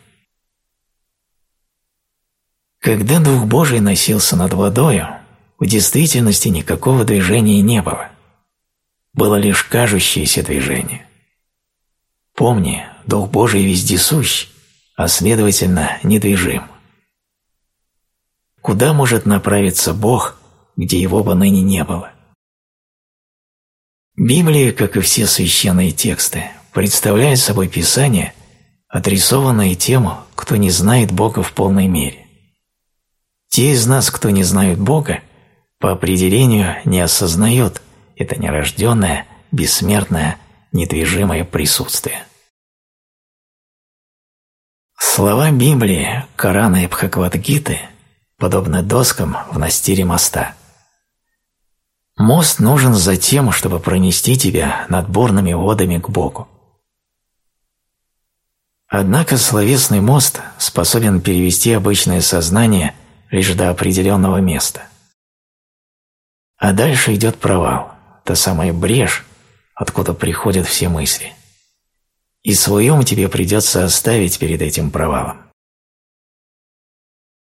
Когда Дух Божий носился над водою, в действительности никакого движения не было. Было лишь кажущееся движение. Помни, Дух Божий вездесущ, а следовательно недвижим. Куда может направиться Бог, где его бы ныне не было. Библия, как и все священные тексты, представляет собой Писание, адресованное тем, кто не знает Бога в полной мере. Те из нас, кто не знают Бога, по определению не осознают это нерожденное, бессмертное, недвижимое присутствие. Слова Библии, Корана и Бхагавадгиты подобны доскам в настире моста – Мост нужен за тем, чтобы пронести тебя над бурными водами к Богу. Однако словесный мост способен перевести обычное сознание лишь до определенного места. А дальше идет провал, та самая брешь, откуда приходят все мысли. И свой ум тебе придется оставить перед этим провалом.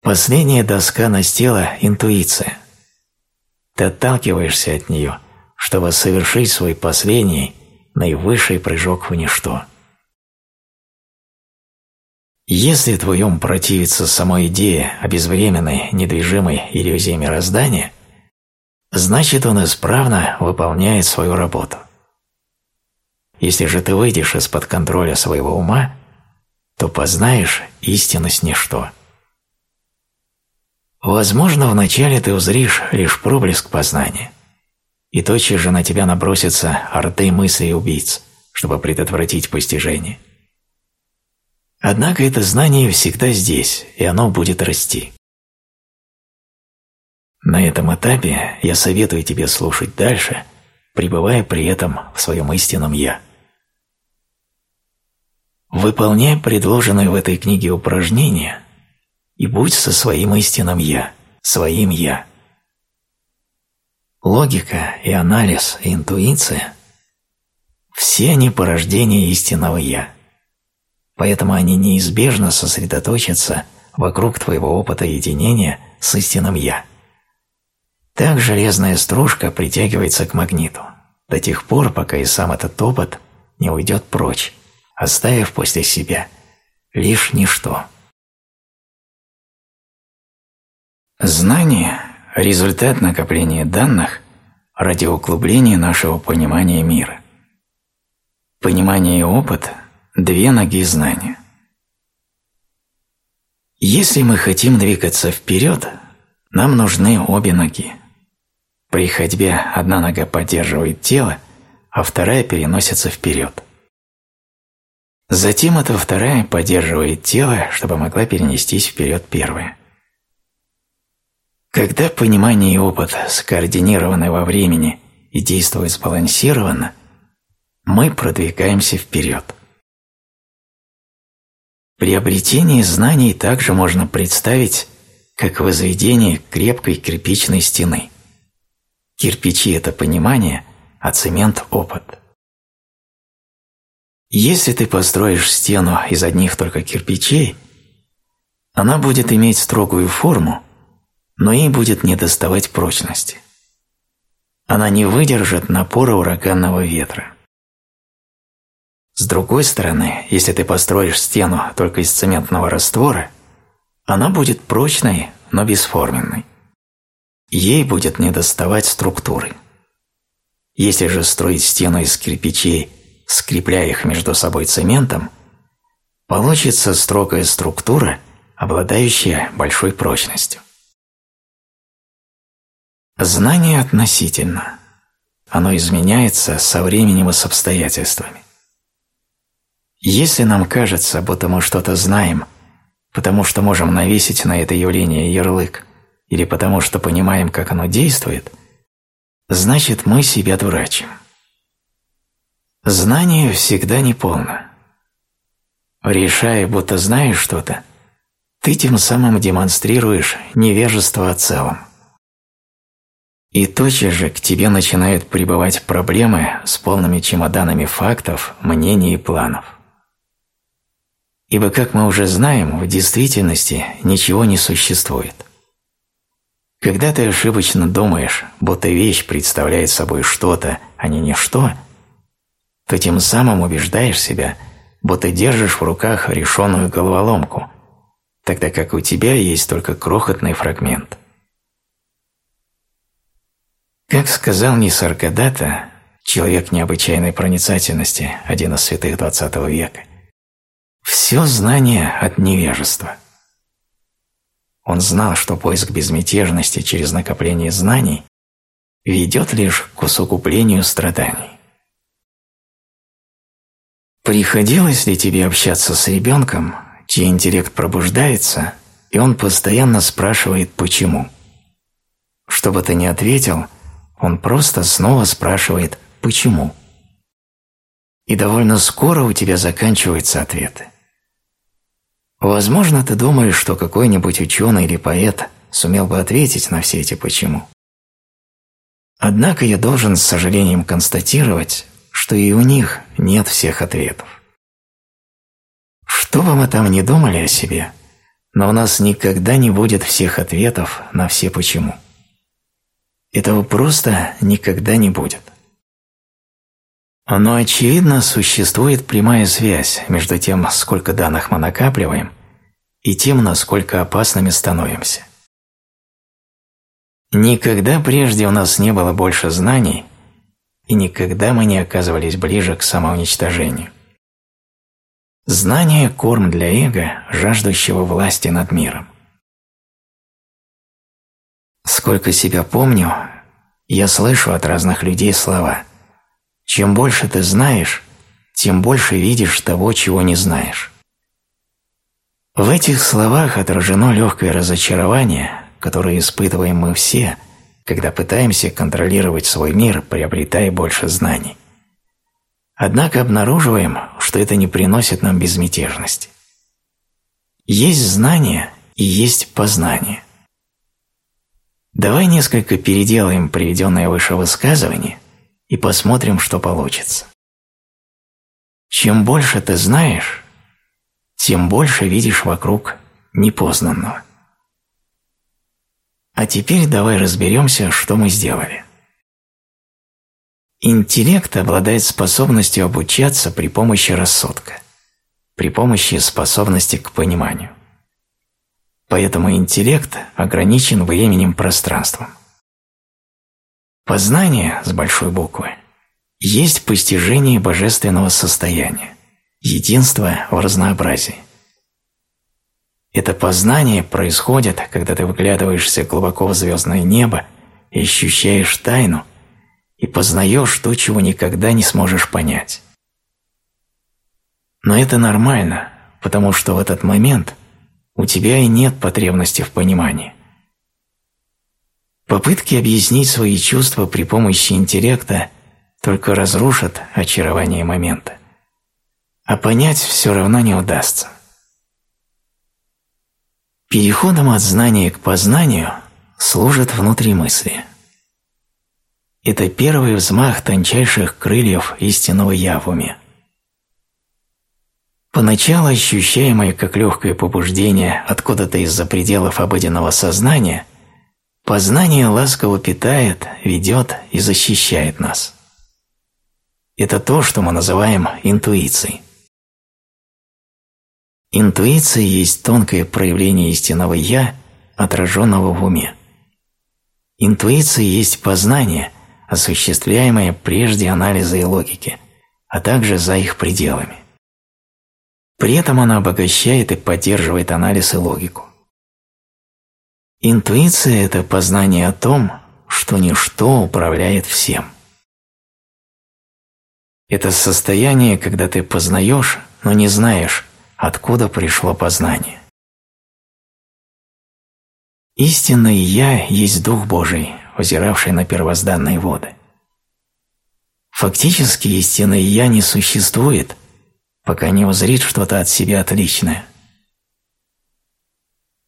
Последняя доска настила – интуиция. Ты отталкиваешься от нее, чтобы совершить свой последний, наивысший прыжок в ничто. Если твой ум противится самой идее о безвременной, недвижимой иллюзии мироздания, значит он исправно выполняет свою работу. Если же ты выйдешь из-под контроля своего ума, то познаешь истинность ничто. Возможно, вначале ты узришь лишь проблеск познания, и тотчас же на тебя набросятся орды мыслей убийц, чтобы предотвратить постижение. Однако это знание всегда здесь, и оно будет расти. На этом этапе я советую тебе слушать дальше, пребывая при этом в своем истинном «Я». Выполняй предложенные в этой книге упражнения и будь со своим истинным «Я», своим «Я». Логика и анализ и интуиция – все они порождение истинного «Я» поэтому они неизбежно сосредоточатся вокруг твоего опыта единения с истинным «Я». Так железная стружка притягивается к магниту до тех пор, пока и сам этот опыт не уйдет прочь, оставив после себя лишь ничто. Знание – результат накопления данных ради углубления нашего понимания мира. Понимание и опыт Две ноги знания. Если мы хотим двигаться вперед, нам нужны обе ноги. При ходьбе одна нога поддерживает тело, а вторая переносится вперед. Затем эта вторая поддерживает тело, чтобы могла перенестись вперед первая. Когда понимание и опыт скоординированы во времени и действуют сбалансированно, мы продвигаемся вперед. Приобретение знаний также можно представить как возведение крепкой кирпичной стены. Кирпичи – это понимание, а цемент – опыт. Если ты построишь стену из одних только кирпичей, она будет иметь строгую форму, но ей будет недоставать прочности. Она не выдержит напора ураганного ветра. С другой стороны, если ты построишь стену только из цементного раствора, она будет прочной, но бесформенной. Ей будет недоставать структуры. Если же строить стену из кирпичей, скрепляя их между собой цементом, получится строгая структура, обладающая большой прочностью. Знание относительно. Оно изменяется со временем и с обстоятельствами. Если нам кажется, будто мы что-то знаем, потому что можем навесить на это явление ярлык, или потому что понимаем, как оно действует, значит мы себя дурачим. Знание всегда неполно. Решая, будто знаешь что-то, ты тем самым демонстрируешь невежество о целом. И тотчас же к тебе начинают прибывать проблемы с полными чемоданами фактов, мнений и планов. Ибо, как мы уже знаем, в действительности ничего не существует. Когда ты ошибочно думаешь, будто вещь представляет собой что-то, а не ничто, то тем самым убеждаешь себя, будто держишь в руках решенную головоломку, тогда как у тебя есть только крохотный фрагмент. Как сказал Нисаргадата, человек необычайной проницательности, один из святых XX века, все знание от невежества. Он знал, что поиск безмятежности через накопление знаний ведет лишь к усугублению страданий. Приходилось ли тебе общаться с ребенком, чей интеллект пробуждается, и он постоянно спрашивает «почему?». Что бы ты ни ответил, он просто снова спрашивает «почему?». И довольно скоро у тебя заканчиваются ответы. Возможно, ты думаешь, что какой-нибудь ученый или поэт сумел бы ответить на все эти «почему». Однако я должен с сожалением констатировать, что и у них нет всех ответов. Что бы мы там ни думали о себе, но у нас никогда не будет всех ответов на все «почему». Этого просто никогда не будет. Но, очевидно, существует прямая связь между тем, сколько данных мы накапливаем, и тем, насколько опасными становимся. Никогда прежде у нас не было больше знаний, и никогда мы не оказывались ближе к самоуничтожению. Знание – корм для эго, жаждущего власти над миром. Сколько себя помню, я слышу от разных людей слова «Чем больше ты знаешь, тем больше видишь того, чего не знаешь». В этих словах отражено легкое разочарование, которое испытываем мы все, когда пытаемся контролировать свой мир, приобретая больше знаний. Однако обнаруживаем, что это не приносит нам безмятежности. Есть знание и есть познание. Давай несколько переделаем приведенное выше высказывание и посмотрим, что получится. Чем больше ты знаешь, тем больше видишь вокруг непознанного. А теперь давай разберемся, что мы сделали. Интеллект обладает способностью обучаться при помощи рассудка, при помощи способности к пониманию. Поэтому интеллект ограничен временем-пространством. Познание с большой буквы есть постижение божественного состояния единство в разнообразии. Это познание происходит, когда ты выглядываешься глубоко в звездное небо и ощущаешь тайну, и познаешь то, чего никогда не сможешь понять. Но это нормально, потому что в этот момент у тебя и нет потребности в понимании. Попытки объяснить свои чувства при помощи интеллекта только разрушат очарование момента а понять все равно не удастся. Переходом от знания к познанию служат внутри мысли. Это первый взмах тончайших крыльев истинного «я» в уме. Поначалу ощущаемое как легкое побуждение откуда-то из-за пределов обыденного сознания, познание ласково питает, ведет и защищает нас. Это то, что мы называем интуицией. Интуиция есть тонкое проявление истинного «я», отраженного в уме. Интуиция есть познание, осуществляемое прежде анализа и логики, а также за их пределами. При этом она обогащает и поддерживает анализ и логику. Интуиция – это познание о том, что ничто управляет всем. Это состояние, когда ты познаешь, но не знаешь, откуда пришло познание. Истинное «Я» есть Дух Божий, взиравший на первозданные воды. Фактически истинное «Я» не существует, пока не узрит что-то от себя отличное.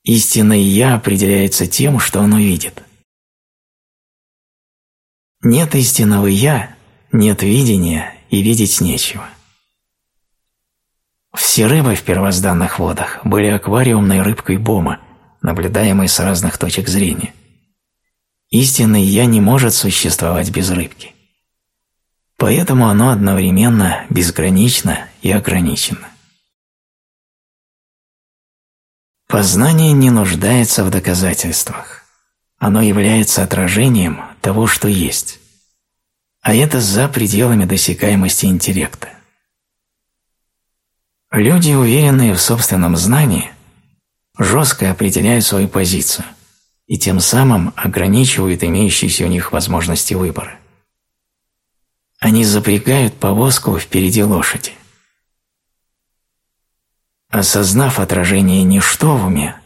Истинное «Я» определяется тем, что оно видит. Нет истинного «Я», нет видения и видеть нечего. Все рыбы в первозданных водах были аквариумной рыбкой Бома, наблюдаемой с разных точек зрения. Истинный «я» не может существовать без рыбки. Поэтому оно одновременно безгранично и ограничено. Познание не нуждается в доказательствах. Оно является отражением того, что есть. А это за пределами досягаемости интеллекта. Люди, уверенные в собственном знании, жестко определяют свою позицию и тем самым ограничивают имеющиеся у них возможности выбора. Они запрягают повозку впереди лошади. Осознав отражение ничто в уме,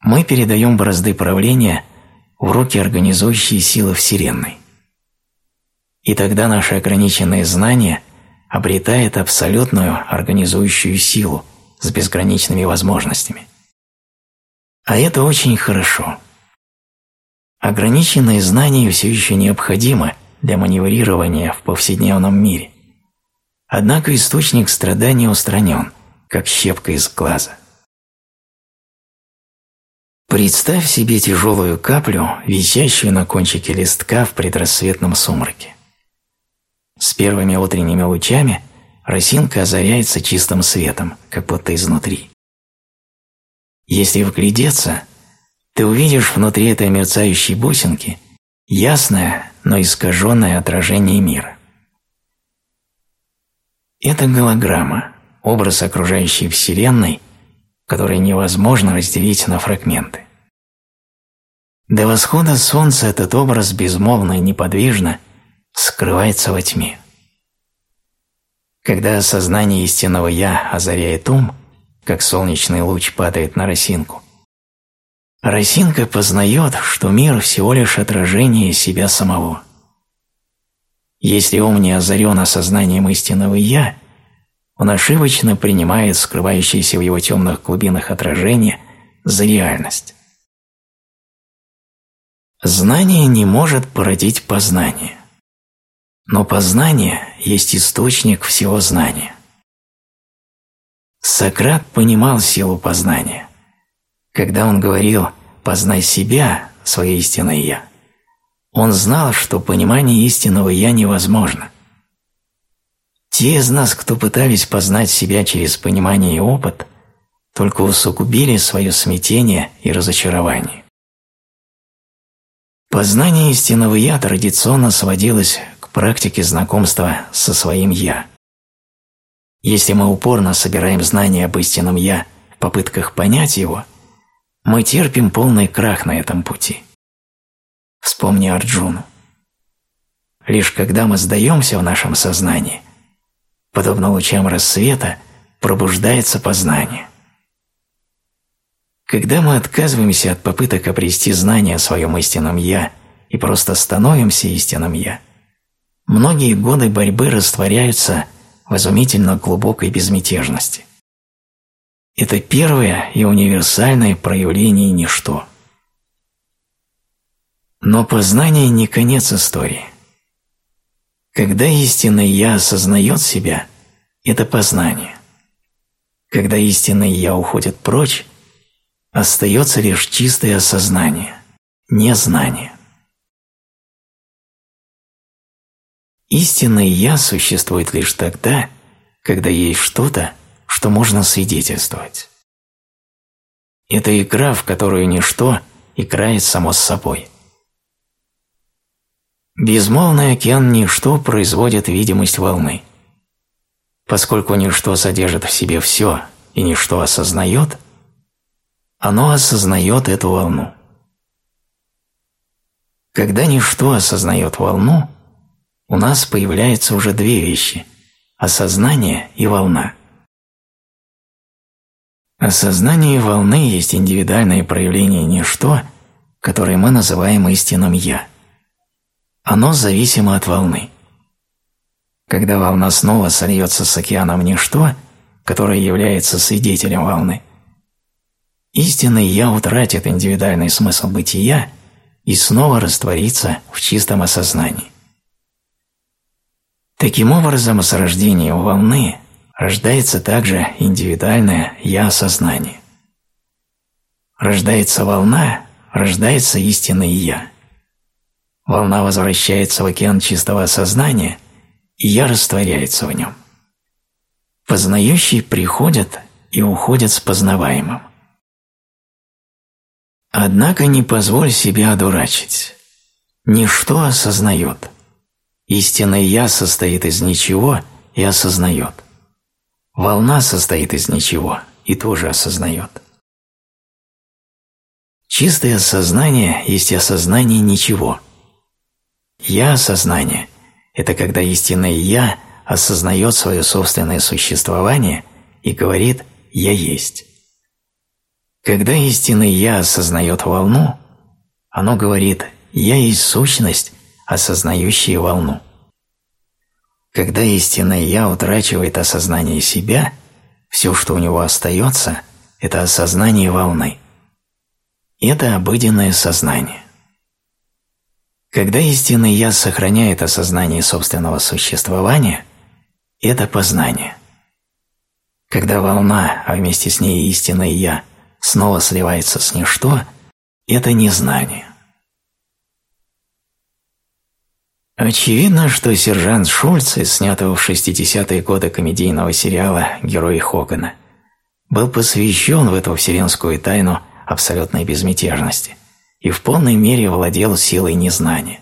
мы передаем бразды правления в руки организующей силы Вселенной. И тогда наши ограниченные знания – обретает абсолютную организующую силу с безграничными возможностями. А это очень хорошо. Ограниченные знания все еще необходимы для маневрирования в повседневном мире. Однако источник страдания устранен, как щепка из глаза. Представь себе тяжелую каплю, висящую на кончике листка в предрассветном сумраке. С первыми утренними лучами росинка озаряется чистым светом, как будто изнутри. Если вглядеться, ты увидишь внутри этой мерцающей бусинки ясное, но искаженное отражение мира. Это голограмма, образ окружающей Вселенной, который невозможно разделить на фрагменты. До восхода солнца этот образ безмолвно и неподвижно скрывается во тьме. Когда сознание истинного «Я» озаряет ум, как солнечный луч падает на росинку, росинка познает, что мир всего лишь отражение себя самого. Если ум не озарен осознанием истинного «Я», он ошибочно принимает скрывающееся в его темных глубинах отражение за реальность. Знание не может породить познание. Но познание есть источник всего знания. Сократ понимал силу познания. Когда он говорил «познай себя, свое истинное Я», он знал, что понимание истинного Я невозможно. Те из нас, кто пытались познать себя через понимание и опыт, только усугубили свое смятение и разочарование. Познание истинного «я» традиционно сводилось к практике знакомства со своим «я». Если мы упорно собираем знания об истинном «я» в попытках понять его, мы терпим полный крах на этом пути. Вспомни Арджуну. Лишь когда мы сдаемся в нашем сознании – подобно лучам рассвета, пробуждается познание. Когда мы отказываемся от попыток обрести знание о своем истинном «я» и просто становимся истинным «я», многие годы борьбы растворяются в изумительно глубокой безмятежности. Это первое и универсальное проявление ничто. Но познание не конец истории. Когда истинное «я» осознает себя, это познание. Когда истинное «я» уходит прочь, остается лишь чистое осознание, незнание. Истинное «я» существует лишь тогда, когда есть что-то, что можно свидетельствовать. Это игра, в которую ничто играет само с собой – Безмолвный океан ничто производит видимость волны. Поскольку ничто содержит в себе все и ничто осознает, оно осознает эту волну. Когда ничто осознает волну, у нас появляются уже две вещи – осознание и волна. Осознание волны есть индивидуальное проявление ничто, которое мы называем истинным «я». Оно зависимо от волны. Когда волна снова сольется с океаном ничто, которое является свидетелем волны, истинный «я» утратит индивидуальный смысл бытия и снова растворится в чистом осознании. Таким образом, с рождением волны рождается также индивидуальное «я-осознание». Рождается волна, рождается истинный «я». Волна возвращается в океан чистого сознания, и я растворяется в нем. Познающий приходит и уходит с познаваемым. Однако не позволь себя одурачить. Ничто осознает. Истинное «я» состоит из ничего и осознает. Волна состоит из ничего и тоже осознает. Чистое сознание есть осознание ничего – я-осознание – это когда истинное «я» осознает свое собственное существование и говорит «я есть». Когда истинное «я» осознает волну, оно говорит «я есть сущность, осознающая волну». Когда истинное «я» утрачивает осознание себя, все, что у него остается, это осознание волны. Это обыденное сознание. Когда истинный «я» сохраняет осознание собственного существования, это познание. Когда волна, а вместе с ней истинное «я» снова сливается с ничто, – это незнание. Очевидно, что сержант Шульц из снятого в 60-е годы комедийного сериала «Герой Хогана» был посвящен в эту вселенскую тайну абсолютной безмятежности и в полной мере владел силой незнания.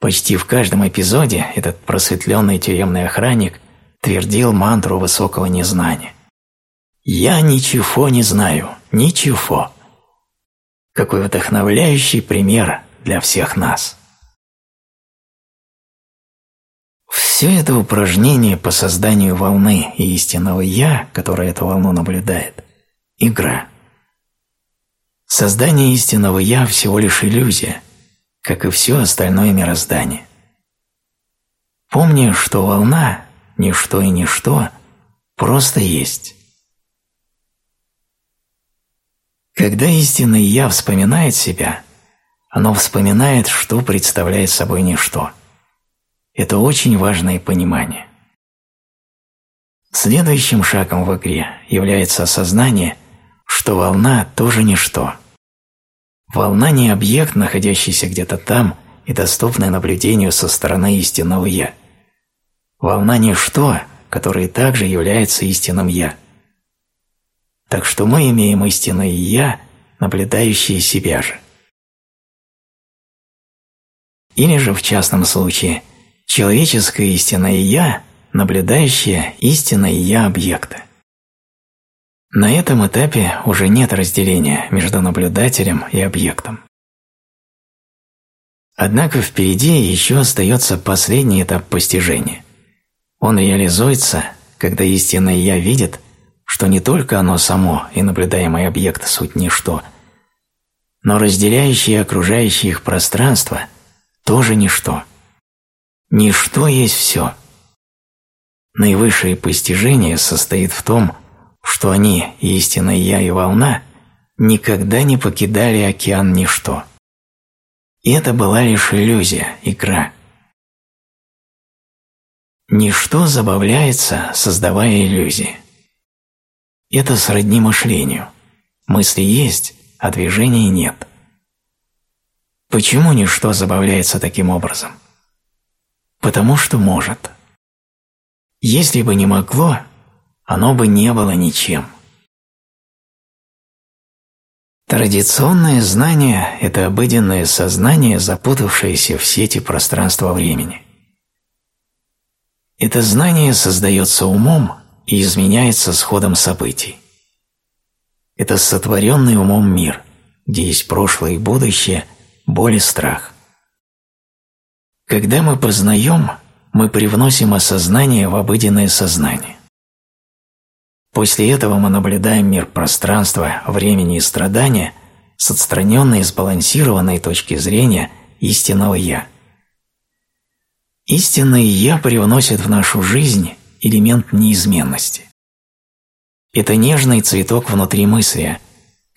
Почти в каждом эпизоде этот просветленный тюремный охранник твердил мантру высокого незнания. «Я ничего не знаю, ничего». Какой вдохновляющий пример для всех нас. Все это упражнение по созданию волны и истинного «я», которое эту волну наблюдает – игра. Создание истинного «я» всего лишь иллюзия, как и все остальное мироздание. Помни, что волна – ничто и ничто – просто есть. Когда истинное «я» вспоминает себя, оно вспоминает, что представляет собой ничто – это очень важное понимание. Следующим шагом в игре является осознание, что волна тоже ничто. Волна не объект, находящийся где-то там и доступный наблюдению со стороны истинного «я». Волна – ничто, которое также является истинным «я». Так что мы имеем истинное «я», наблюдающее себя же. Или же в частном случае – человеческое истинное «я», наблюдающее истинное «я» объекта. На этом этапе уже нет разделения между наблюдателем и объектом. Однако впереди еще остается последний этап постижения. Он реализуется, когда истинное «я» видит, что не только оно само и наблюдаемый объект – суть ничто, но разделяющее окружающее их пространство – тоже ничто. Ничто есть все. Наивысшее постижение состоит в том, что они, истинное Я и волна, никогда не покидали океан ничто. И это была лишь иллюзия, игра. Ничто забавляется, создавая иллюзии. Это сродни мышлению. Мысли есть, а движения нет. Почему ничто забавляется таким образом? Потому что может. Если бы не могло, оно бы не было ничем. Традиционное знание – это обыденное сознание, запутавшееся в сети пространства-времени. Это знание создается умом и изменяется с ходом событий. Это сотворенный умом мир, где есть прошлое и будущее, боль и страх – когда мы познаем, мы привносим осознание в обыденное сознание. После этого мы наблюдаем мир пространства, времени и страдания с отстраненной и сбалансированной точки зрения истинного «Я». Истинное «Я» привносит в нашу жизнь элемент неизменности. Это нежный цветок внутри мысли,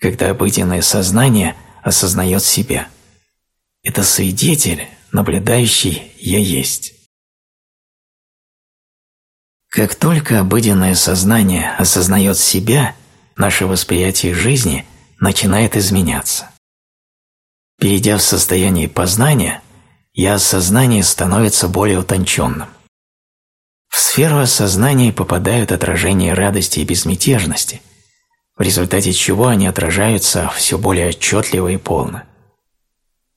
когда обыденное сознание осознает себя. Это свидетель, наблюдающий «я есть». Как только обыденное сознание осознает себя, наше восприятие жизни начинает изменяться. Перейдя в состояние познания, я осознание становится более утонченным. В сферу осознания попадают отражения радости и безмятежности, в результате чего они отражаются все более отчетливо и полно.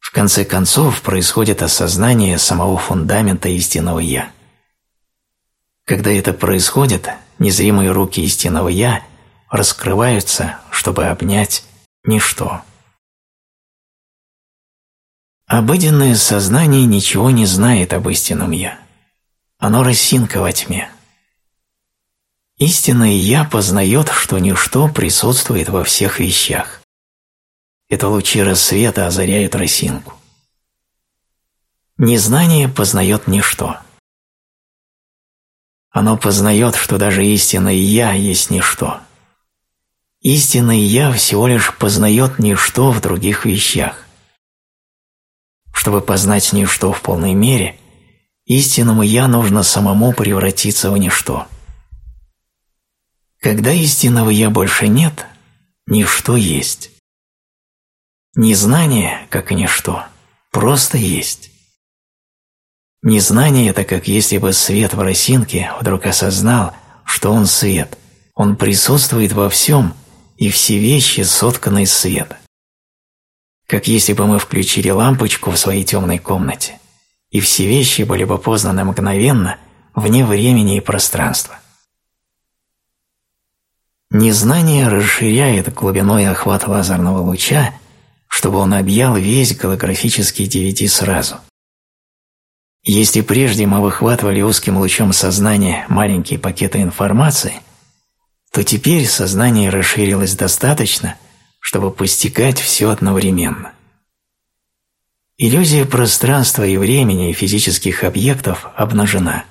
В конце концов происходит осознание самого фундамента истинного «Я». Когда это происходит, незримые руки истинного «Я» раскрываются, чтобы обнять ничто. Обыденное сознание ничего не знает об истинном «Я». Оно росинка во тьме. Истинное «Я» познает, что ничто присутствует во всех вещах. Это лучи рассвета озаряют росинку. Незнание познает ничто. Оно познает, что даже истинное «я» есть ничто. Истинное «я» всего лишь познает ничто в других вещах. Чтобы познать ничто в полной мере, истинному «я» нужно самому превратиться в ничто. Когда истинного «я» больше нет, ничто есть. Незнание, как и ничто, просто есть. Незнание – это как если бы свет в росинке вдруг осознал, что он свет, он присутствует во всем, и все вещи сотканы из света. Как если бы мы включили лампочку в своей темной комнате, и все вещи были бы познаны мгновенно, вне времени и пространства. Незнание расширяет глубиной охват лазерного луча – чтобы он объял весь голографический DVD сразу. Если прежде мы выхватывали узким лучом сознания маленькие пакеты информации, то теперь сознание расширилось достаточно, чтобы постигать все одновременно. Иллюзия пространства и времени и физических объектов обнажена.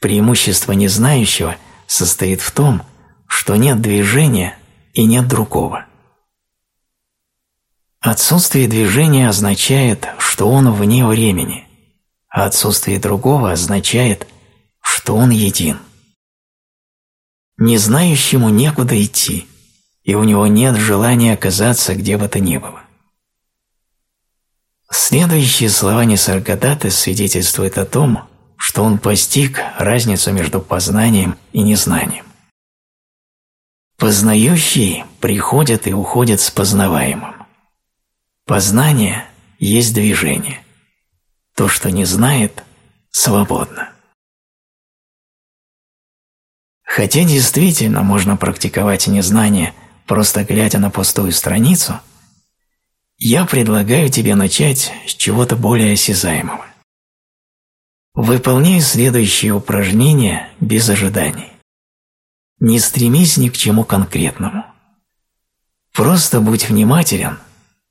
Преимущество незнающего состоит в том, что нет движения и нет другого. Отсутствие движения означает, что он вне времени, а отсутствие другого означает, что он един. Незнающему некуда идти, и у него нет желания оказаться где бы то ни было. Следующие слова Нисаргадаты свидетельствуют о том, что он постиг разницу между познанием и незнанием. Познающий приходит и уходит с познаваемым. Познание есть движение. То, что не знает, свободно. Хотя действительно можно практиковать незнание, просто глядя на пустую страницу, я предлагаю тебе начать с чего-то более осязаемого. Выполняй следующее упражнение без ожиданий. Не стремись ни к чему конкретному. Просто будь внимателен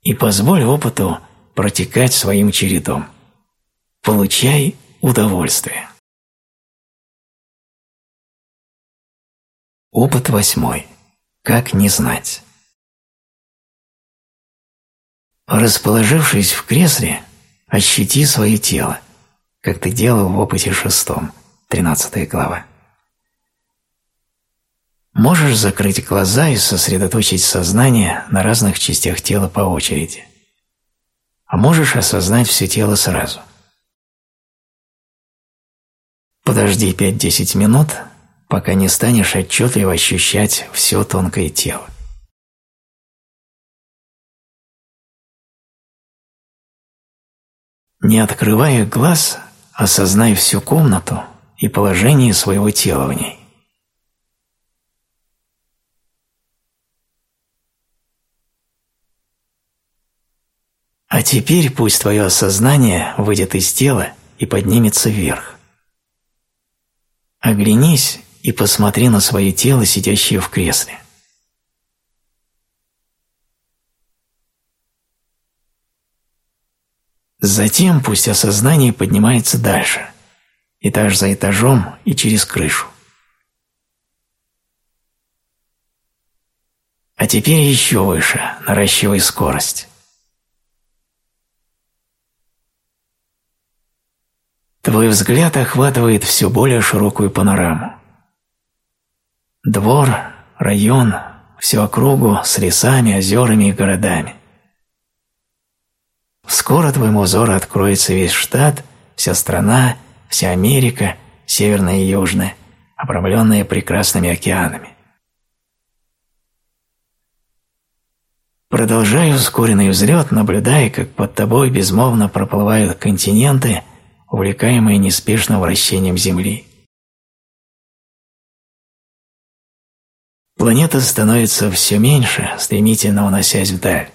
и позволь опыту протекать своим чередом. Получай удовольствие. Опыт восьмой. Как не знать. Расположившись в кресле, ощути свое тело, как ты делал в опыте шестом, 13 глава. Можешь закрыть глаза и сосредоточить сознание на разных частях тела по очереди. А можешь осознать все тело сразу. Подожди 5-10 минут, пока не станешь отчетливо ощущать все тонкое тело. Не открывая глаз, осознай всю комнату и положение своего тела в ней. А теперь пусть твое осознание выйдет из тела и поднимется вверх. Оглянись и посмотри на свое тело, сидящее в кресле. Затем пусть осознание поднимается дальше, этаж за этажом и через крышу. А теперь еще выше, наращивай скорость. Твой взгляд охватывает все более широкую панораму. Двор, район, всю округу с лесами, озерами и городами. Скоро твоему взору откроется весь штат, вся страна, вся Америка, северная и южная, обрамленная прекрасными океанами. Продолжая ускоренный взлет, наблюдая, как под тобой безмолвно проплывают континенты – увлекаемые неспешным вращением Земли. Планета становится все меньше, стремительно уносясь вдаль.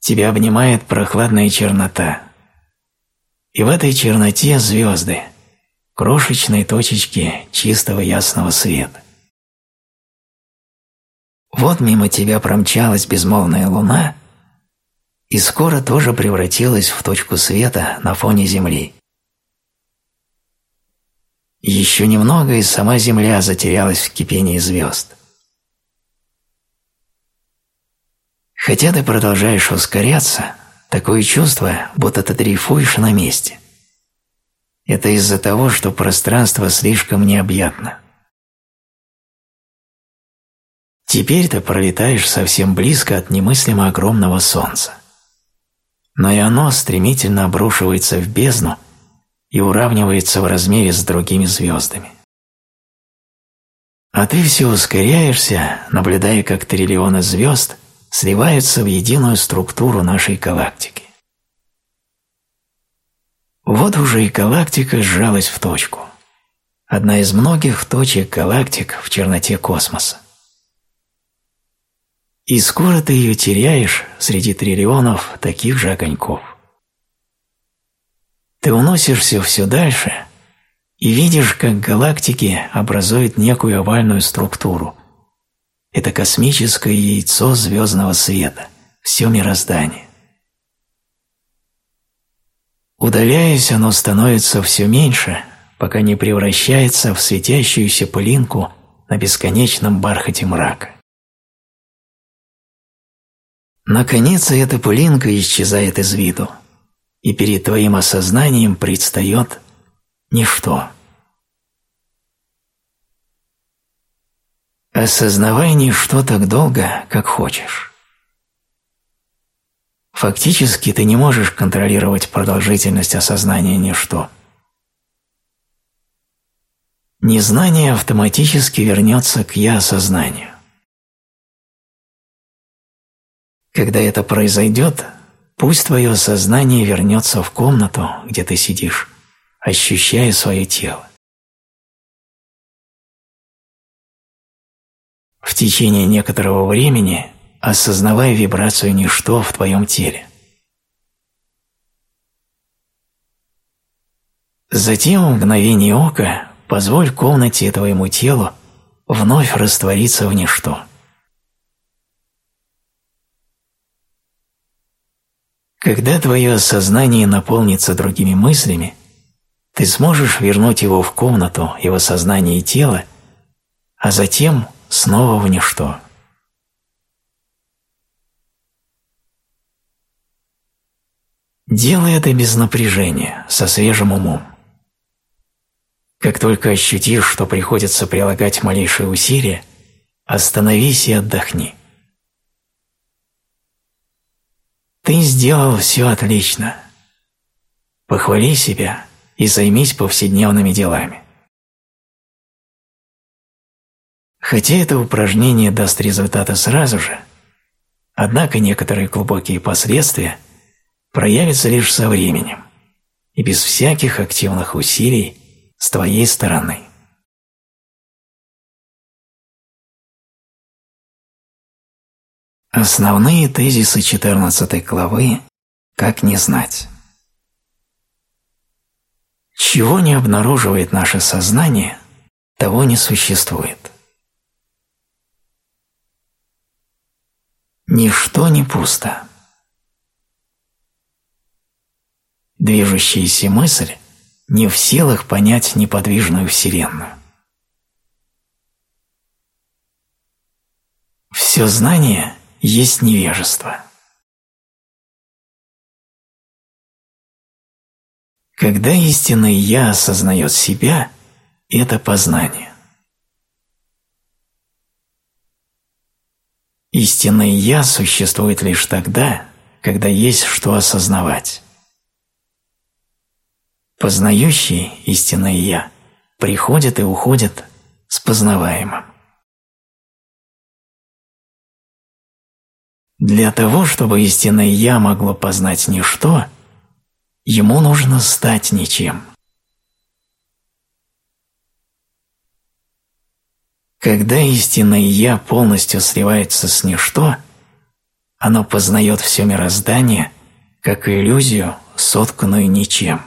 Тебя обнимает прохладная чернота. И в этой черноте звезды, крошечные точечки чистого ясного света. Вот мимо тебя промчалась безмолвная луна, и скоро тоже превратилась в точку света на фоне Земли. Еще немного, и сама Земля затерялась в кипении звезд. Хотя ты продолжаешь ускоряться, такое чувство, будто ты дрейфуешь на месте. Это из-за того, что пространство слишком необъятно. Теперь ты пролетаешь совсем близко от немыслимо огромного солнца. Но и оно стремительно обрушивается в бездну и уравнивается в размере с другими звездами. А ты все ускоряешься, наблюдая, как триллионы звезд сливаются в единую структуру нашей галактики. Вот уже и галактика сжалась в точку. Одна из многих точек галактик в черноте космоса. И скоро ты ее теряешь среди триллионов таких же огоньков. Ты уносишься все дальше и видишь, как галактики образуют некую овальную структуру. Это космическое яйцо звездного света, все мироздание. Удаляясь, оно становится все меньше, пока не превращается в светящуюся пылинку на бесконечном бархате мрака. Наконец, эта пылинка исчезает из виду, и перед твоим осознанием предстает ничто. Осознавай ничто так долго, как хочешь. Фактически ты не можешь контролировать продолжительность осознания ничто. Незнание автоматически вернется к «я-осознанию». Когда это произойдет, пусть твое сознание вернется в комнату, где ты сидишь, ощущая свое тело. В течение некоторого времени осознавай вибрацию ничто в твоем теле. Затем в мгновение ока позволь комнате твоему телу вновь раствориться в ничто. Когда твое сознание наполнится другими мыслями, ты сможешь вернуть его в комнату, его сознание и тело, а затем снова в ничто. Делай это без напряжения, со свежим умом. Как только ощутишь, что приходится прилагать малейшие усилия, остановись и отдохни. Ты сделал все отлично. Похвали себя и займись повседневными делами. Хотя это упражнение даст результаты сразу же, однако некоторые глубокие последствия проявятся лишь со временем и без всяких активных усилий с твоей стороны. Основные тезисы 14 главы «Как не знать». Чего не обнаруживает наше сознание, того не существует. Ничто не пусто. Движущаяся мысль не в силах понять неподвижную Вселенную. Все знание есть невежество. Когда истинное «я» осознает себя, это познание. Истинное «я» существует лишь тогда, когда есть что осознавать. Познающий истинное «я» приходит и уходит с познаваемым. Для того, чтобы истинное «я» могло познать ничто – Ему нужно стать ничем. Когда истинное «Я» полностью сливается с ничто, оно познает все мироздание как иллюзию, сотканную ничем.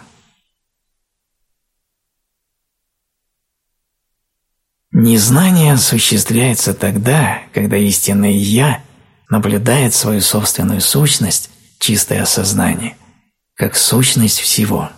Незнание осуществляется тогда, когда истинное «Я» наблюдает свою собственную сущность, чистое осознание – как сущность всего.